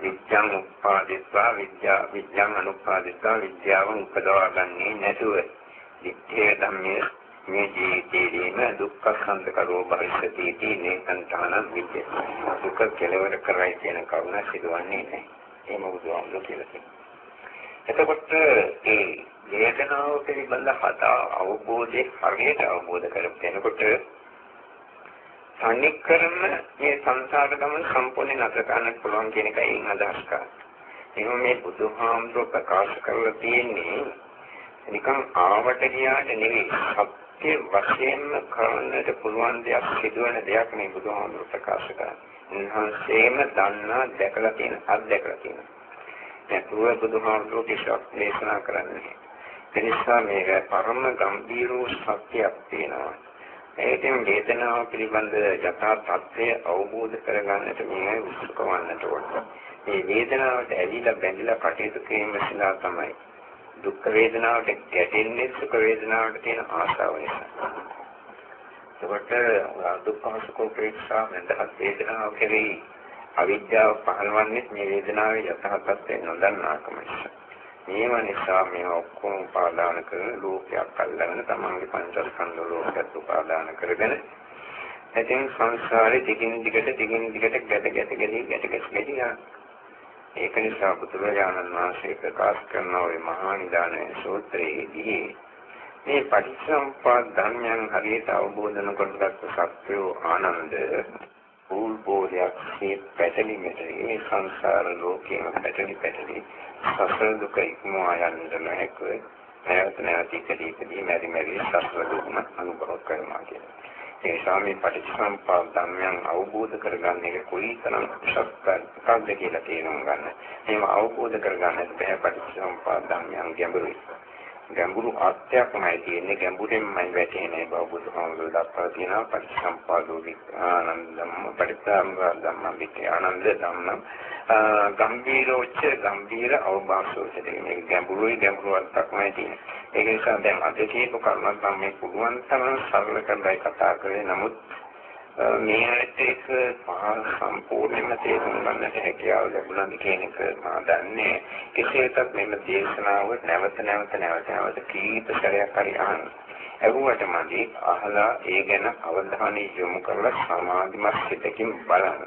විද්‍යාව උපාදිත්වා විද්‍යා විද්‍යාව අනුපාදිත්වා විද්‍යාව උපදවා ගන්නේ නැතුව විද්‍යාව ධම්මයේ මේ ජීවිතයේදීම දුක්ඛ සම්පකරෝ භවිෂති තීනේ සංතාන විද්‍ය දුක කෙලවර කරයි කියන කරුණ සිදුවන්නේ නැහැ. ඒ මොකද වුණා කියලා කියනවා. එතකොට ඒ වේදනාව පිළිබඳ හදා අවබෝධයේ හරියට අවබෝධ කරගන්නකොට තනිකරම මේ සංසාර ගමන සම්පූර්ණයෙන් නැතර කරන්න පුළුවන් කියන එකයි අදහස් කරන්නේ. එහෙනම් මේ බුදුහාමුදුරුවෝ ප්‍රකාශ කරලා තියෙන්නේ නිකන් ආවට ගියාට නෙවෙයි සත්‍ය වශයෙන්ම කරන්නට පුළුවන් දෙයක් සිදුවන දෙයක් මේ බුදුහාමුදුරුවෝ ප්‍රකාශ කරන්නේ. උන්වහන්සේම දන්නා දැකලා තියෙන අත්දැකලා තියෙන. නැතුව බුදුහාමුදුරුවෝ කිසිවක් දේශනා කරන්නේ. ඒ නිසා මේක පරම ගම්භීර වූ සත්‍යයක් තියෙනවා. ඒකෙන් වේදනාව පිළිබඳ යථා තත්ත්වය අවබෝධ කරගන්නට මේ උත්සුක වන්නට ඕන. මේ වේදනාවට ඇලිලා බැඳිලා කටයුතු කිරීම නිසා තමයි දුක් වේදනාවට ගැටෙන්නේ සුඛ වේදනාවට තියෙන ආශාව නිසා. ඒකට දුක්ඛ සුඛ උපේක්ෂා මෙන්දහත් වේදනාව කෙරෙහි අවිද්‍යාව පහළවන්නේ මේ වේදනාවේ යථා තත්ත්වය නොදන්නාකම නිසා. මේව නිසා මේ ඔක්කොම උපාදාන කරන ලෝකයක් අල්ලගෙන තමන්ගේ පංචස්කන්ධ ලෝකයක් උපාදාන කරගෙන එතින් සංසාරේ දිගින් දිගට දිගින් දිගට ගැට ගැට ගැලී ගැට ගැට ගැලී ඒක නිසා බුදුරජාණන් වහන්සේ ප්‍රකාශ කරන ওই මහා නිදාන සූත්‍රයේදී මේ පටිච්චසමුප්පාද ධර්මයන් හරියට අවබෝධ කරගත්ත සත්‍යෝ ආනන්ද පූර්වෝදයක් මේ පැටලීමට මේ සංසාර ලෝකයෙන් පැටලි පැටලි සසර දුක ඉක්මවා යන්නට නොහැක නැවත නැවත ඉකදීකදී මෙරි මෙරි සසර දුකම අනුභව කරනවා කියන්නේ. ඒ නිසා මේ පටිච්චසමුප්පාද ධර්මයන් අවබෝධ කරගන්න එක කොයිතරම් ශක්තියක්ද කියලා තේරුම් ගන්න. මේව අවබෝධ කරගන්නත් බෑ පටිච්චසමුප්පාද ධර්මයන් ගැඹුරුයි. ගැඹුරු අර්ථයක්මයි තියෙන්නේ. ගැඹුරෙන්මයි වැටෙන්නේ බව බුදුහාමුදුරුවෝ දක්වලා තියෙනවා. පටිච්චසමුපාදෝ ආනන්දම් පටිච්චසමුපාද ධම්ම විකේ ආනන්ද ධම්ම ගම්බීරෝච්ච ගම්බීර අවබෝධෝච මේ ගැඹුරුයි ගැඹුරු අර්ථයක්මයි තියෙන්නේ. ඒක නිසා දැන් අද කියපු කරුණක් නම් මේ පුළුවන් තරම් සරල කරලා කතා කරේ. නමුත් මේකට ඒක සම්පූර්ණයෙන්ම තේරුම් ගන්නට හැකියාව ලැබුණාද කියන එක මම දන්නේ කෙසේතත් මෙන්න දේශනාව නැවත නැවත නැවත නැවත කීප සැරයක් හරි අහන්න. ඇහුවට මදි අහලා ඒ ගැන අවධානය යොමු කරලා සමාධිමත් සිතකින් බලන්න.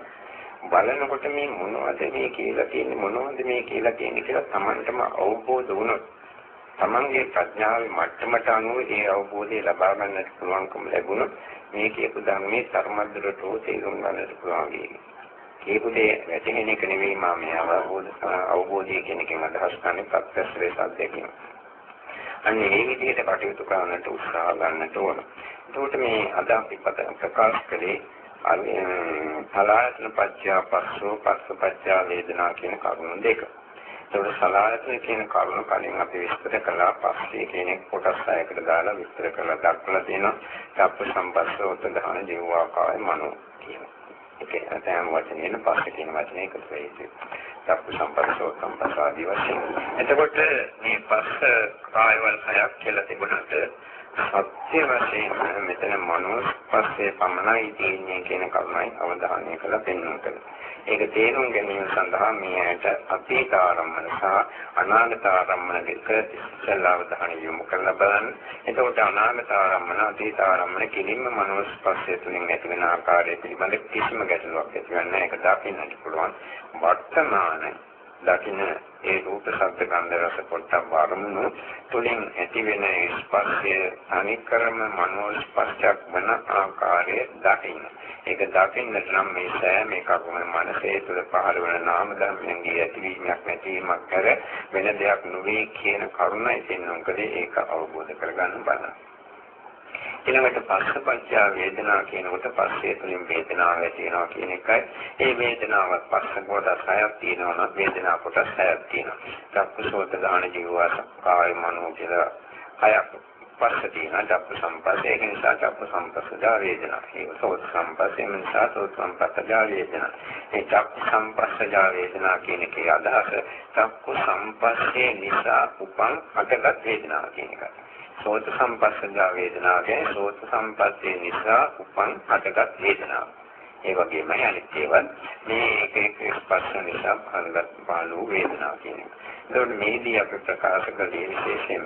බලනකොට මේ මොනවද මේ කියලා තියෙන්නේ මොනවද මේ කියලා තියෙන්නේ කියලා Tamanටම අවබෝධ වුණොත් තමන්ගේ ප්‍රඥාවේ මට්ටමට අනුව ඒ අවබෝධය ලබා ගන්නට පුළුවන්කම ලැබුණොත් මේ කියපු ධර්මයේ ධර්මද්දරට තේරුම් ගන්නට පුළුවන් වෙයි. කියපු දේ වැටහෙන එක නෙවෙයි මම මේ අවබෝධ අවබෝධය කියන එකෙන් අදහස් කරන්නේ ප්‍රත්‍යක්ෂ සත්‍යකින්. අන්න ඒ විදිහට කටයුතු කරන්නට උත්සාහ ගන්නට ඕන. එතකොට මේ අද අපි ප්‍රකාශ කළේ අලායතන පත්‍යා පස්සෝ පස්ස පත්‍යා වේදනා කියන කරුණු දෙක. ඒකට සලායතන කියන කරුණ කලින් අපි විස්තර කළා පස්සේ කියන කොටස් හයකට දාලා විස්තර කරලා දක්වලා තියෙනවා චක්ක සම්පස්සෝත දහන ජීවාකාය මනෝ කියන. ඒක තෑම වචනේන පස්සේ කියන වචනේ එකතු වෙයි. චක්ක සම්පස්සෝත සම්පස්සාදී වශයෙන්. එතකොට මේ පස්ස කායවල හයක් කියලා තිබුණාට සත්‍ය වශයෙන් මෙතන මනෝ පස්සේ පමණයි තියෙන්නේ කියන කරුණයි අවධානය කළ පෙන්වන්න. ඒක තේරුම් ගැනීම සඳහා මේ ඇයට අතීත ආරම්මන සහ අනාගත ආරම්මන දෙක ඉස්සෙල්ලා අවධානය යොමු කරලා බලන්න. එතකොට අනාගත ආරම්මන අතීත ආරම්මන කිලින්ම මනෝස්පර්ශය තුළින් ඇති වෙන ආකාරය පිළිබඳ කිසිම ගැටලුවක් ඇති වෙන්නේ නැහැ. ඒක දකින්නට පුළුවන්. වර්තමාන දකින්න ඒ රූප ශබ්ද ගන්ධ රස පොට්ටබ්බ අරමුණු තුළින් ඇති වෙන ස්පර්ශය අනිකරම මනෝ ස්පර්ශයක් වන ආකාරය දකින්න. ඒක දකින්නට නම් මේ සෑම එකක්ම මනසේ තුළ පහළ වන නාම ධර්මයන්ගේ ඇතිවීමක් නැතිවීමක් කර වෙන දෙයක් නොවේ කියන කරුණයි දෙන්නුම්කදී ඒක අවබෝධ කරගන්න බලන්න. ඊළඟට පස්සපච්චා වේදනා කියනකොට පස්සේ තුලින් වේදනාව ඇති වෙනවා කියන එකයි. ඒ වේදනාව පස්ස කොටස් හයක් තියෙනවා නම් වේදනා කොටස් හයක් තියෙනවා. චක්කසෝත දාන ජීවවාස කාය මනෝ කියලා හයක් පස්ස තියෙනවා. චක්ක සම්පස්ස. ඒක නිසා චක්ක සම්පස්සදා වේදනා. ඒක සෝත සම්පස්සේ. නිසා සෝත සම්පස්සදා වේදනා. මේ චක්ක සම්පස්සදා වේදනා කියන එකේ අදහස චක්ක සම්පස්සේ නිසා උපන් අටගත් වේදනා කියන එකයි. සෝත සම්පස්සදා වේදනාවේ සෝත සම්පස්සේ නිසා උපන් අටගත් වේදනාව ඒ වගේමයි අනිත් ඒවා මේ එක එක ස්පර්ශ නිසා අංගත් පාළු වේදනාව කියන එක. ඒකට මේදී අපි ප්‍රකාශ කළේ විශේෂයෙන්ම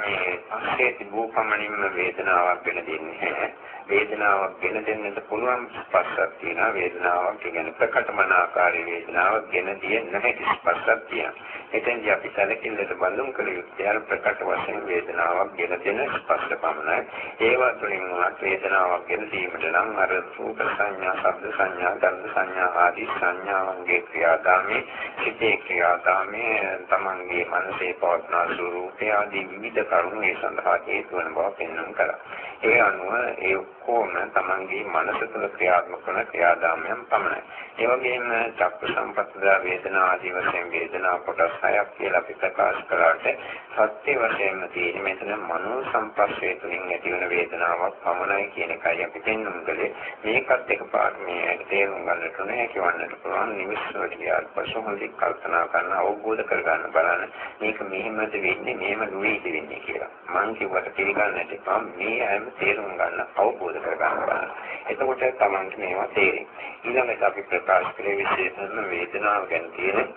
මේ පස්සේ තිබූ පමණින්ම වේදනාවක් වෙන දෙන්නේ නැහැ. වේදනාවක් ගෙන දෙන්නට පුළුවන් ස්පර්ශයක් තියෙනවා. වේදනාවක් කියන්නේ ප්‍රකටමන ආකාරයේ වේදනාවක් ගෙන දිය නැහැ ස්පර්ශයක් තියෙනවා. එතෙන්දී අපි සැලකිල්ලට බඳුන් කළ යුත්තේ අර ප්‍රකට වශයෙන් වේදනාවක් ගෙන දෙන ස්පර්ශ පමණයි. ඒවා තුළින් වත් වේදනාවක් ගෙන දීමට නම් අර රූප සංඥා ශබ්ද සංඥා ගන්ධ සංඥා ආදී සංඥාවන්ගේ ක්‍රියාදාමයේ සිතේ ක්‍රියාදාමයේ තමන්ගේ මනසේ පවත්නා ස්වરૂපය ආදී විවිධ කරුණු ඒ සඳහා හේතු වන බව පෙන්වන්න කළා ඒ අනුව ඒ ඔක්කොම තමන්ගේ මනස තුළ ක්‍රියාත්මක වන ක්‍රියාදාමයන් පමණයි. ඒ වගේම චක්ක සම්පස්සදා වේදනා ආදී වශයෙන් වේදනා කොටස් හයක් කියලා අපි ප්‍රකාශ කළාට සත්‍ය වශයෙන්ම තියෙන මෙතන මනෝ සම්පස්සේ තුලින් ඇතිවන වේදනාවක් පමණයි කියන එකයි අපි පෙන්වන්න කලේ. මේකත් එකපාරට මේ තේරුම් ගන්නට ඕනේ කියවන්නට පුළුවන් නිමිස්සෝට ගියාට පස්සේ හොඳින් කල්පනා කරන අවබෝධ කරගන්න බලන්න. මේක මෙහෙමද වෙන්නේ මෙහෙම නෙවෙයිද වෙන්නේ කියලා. මං කිව්වට පිළිගන්නට එපා. මේ හැම තේරුම් ගන්න අවබෝධ කරගන්න බලන්න. එතකොට තමයි මේවා තේරෙන්නේ. ඊළඟට අපි ප්‍රකාශ කරේ විශේෂයෙන්ම වේදනාව ගැන තියෙන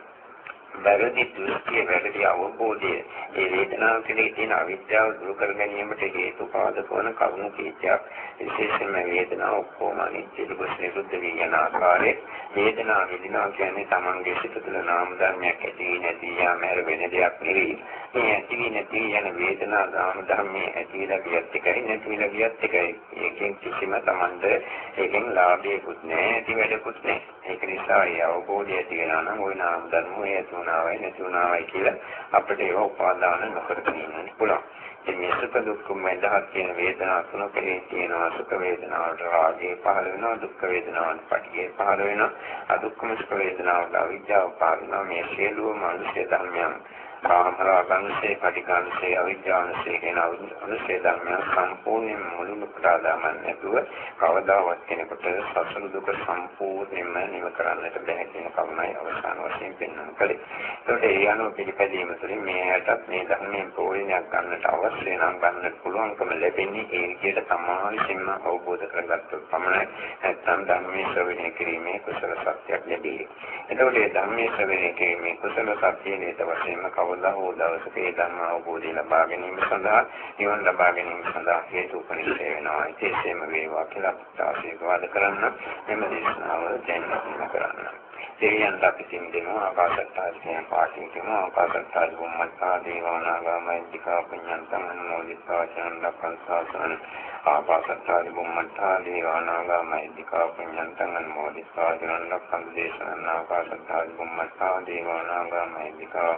වැරදි දෘෂ්ටිය වැරදි අවබෝධය ඒ වේදනාව කෙරෙහි තියෙන අවිද්‍යාව දුරු කර ගැනීමට හේතු පාදක වන කරුණු කීපයක්. විශේෂයෙන්ම වේදනාව ඔක්කොම අනිත්‍ය දුක නිරුද්ධ වී යන ආකාරයේ. වේදනාව විඳිනවා කියන්නේ Tamange සිත තුළ නාම ධර්මයක් ඇති නැති යාම හැර වෙන දෙයක් නෙවෙයි. මේ ඇති වී නැති යන වේදනා නාම ධර්මයේ ඇතිලා ගියත් එකයි නැතිලා ගියත් එකයි. ඒකෙන් කිසිම Tamante ඒකෙන් ලාභයක්වත් නැහැ ඇති වැඩකුත් නැහැ. ඒක නිසා ඒ අවබෝධය ඇති වෙනා නම් ওই නාම ධර්ම ඔය වුණාවයි නැති වුණාවයි කියලා අපිට ඒක උපාදාන නොකරගෙන ඉන්න පුළුවන්. ඉතින් මේ සුඛ දුක්ඛ මඳහත් කියන වේදනා තුන කෙරේ තියෙනවා. සුඛ වේදනාවට රාගය පහළ වෙනවා දුක්ඛ වේදනාවට පටිඝය පහළ වෙනවා. අදුක්ඛම සුඛ වේදනාවට අවිජ්ජාව පහළ වෙනවා. මේ සියලුම මනුෂ්‍ය ධර්මයන් කාමරාගංශේ පටිඝංශේ අවිජ්ජාංශේ කියන අනුශේ ධර්මයන් සම්පූර්ණයෙන් මුළුමු කරලා දාමන් නැතුව කවදාවත් කෙනෙකුට සසල දුක සම්පූර්ණයෙන්ම නිව කරන්නට බැහැ කියන කරුණයි අවසාන වශයෙන් පෙන්වන්න කලේ. ඒකට ඒ අනුව පිළිපැදීම තුළින් මේ හැටත් මේ ධර්මයෙන් ප්‍රයෝජනයක් ගන්නට අවශ්‍ය නම් ගන්නට පුළුවන්කම ලැබෙන්නේ ඒ විදිහට සමාවිසින්ම අවබෝධ කරගත්තොත් පමණයි. නැත්නම් ධර්මයේ ශ්‍රවණය කිරීමේ කුසල සත්‍යයක් ලැබෙයි. එතකොට මේ ධර්මයේ ශ්‍රවණය කිරීමේ කුසල සත්‍යයේ නේත වශයෙන්ම කව කවදා හෝ දවසක ඒ ධර්ම අවබෝධය ලබා ගැනීම සඳහා නිවන ලබා ගැනීම සඳහා හේතු උපනිෂේ වෙනවා. ඒකේම වේවා කියලා ආශිර්වාද කරන්න මෙම දේශනාව දැන් කරන්න. දෙවියන්ට අපි සිම් දෙනවා ආකාශත්තාදී පාටින් කියනවා ආකාශත්තාදී බුම්මත්තා දේවානාගාමයිතිකා පුඤ්ඤන්තං නෝදිතා චන්දපන් සාසන ආකාශත්තාදී බුම්මත්තා දේවානාගාමයිතිකා පුඤ්ඤන්තං නෝදිතා චන්දපන් දේශනං ආකාශත්තාදී බුම්මත්තා දේවානාගාමයිතිකා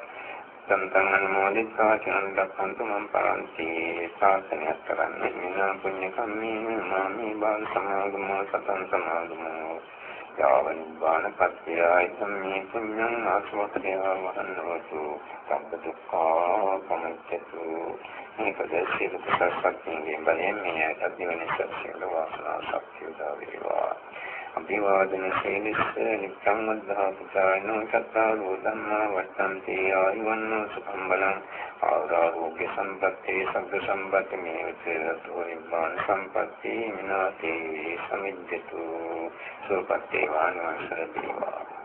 සම්තං අනුමෝදිතා චරණ දක්ඛන්තු මම් පරන්ති ශාසනයක් කරන්නේ මිනා පුඤ්ඤ කම්මේ මාමේ බාල සමාගමෝ සතං සමාගමෝ යාවන බාන පත්‍යයි සම්මේ පුඤ්ඤං ආසවතේ වහන්නවතු සම්ප දුක්ඛා පමච්චතු මේක දැසිය කුසලසක්තියගේ බලයෙන් මේ අධිවන සත්‍යල වාසනා ශක්තිය දා වේවා අභිවාදන සේනිස්ස නිච්ඡං වද්ධා පුසායනෝ චත්තාරෝ ධම්මා වත්තන්ති ආයුවන්නෝ සුඛං බලං ආරෝග්‍ය සම්පත්තේ සග්ග සම්පatti මේ විචේතෝ නිබ්බාන සම්පatti මිනාතේ සමිජ්ජතු සුපත්තේ වානවසර දේවා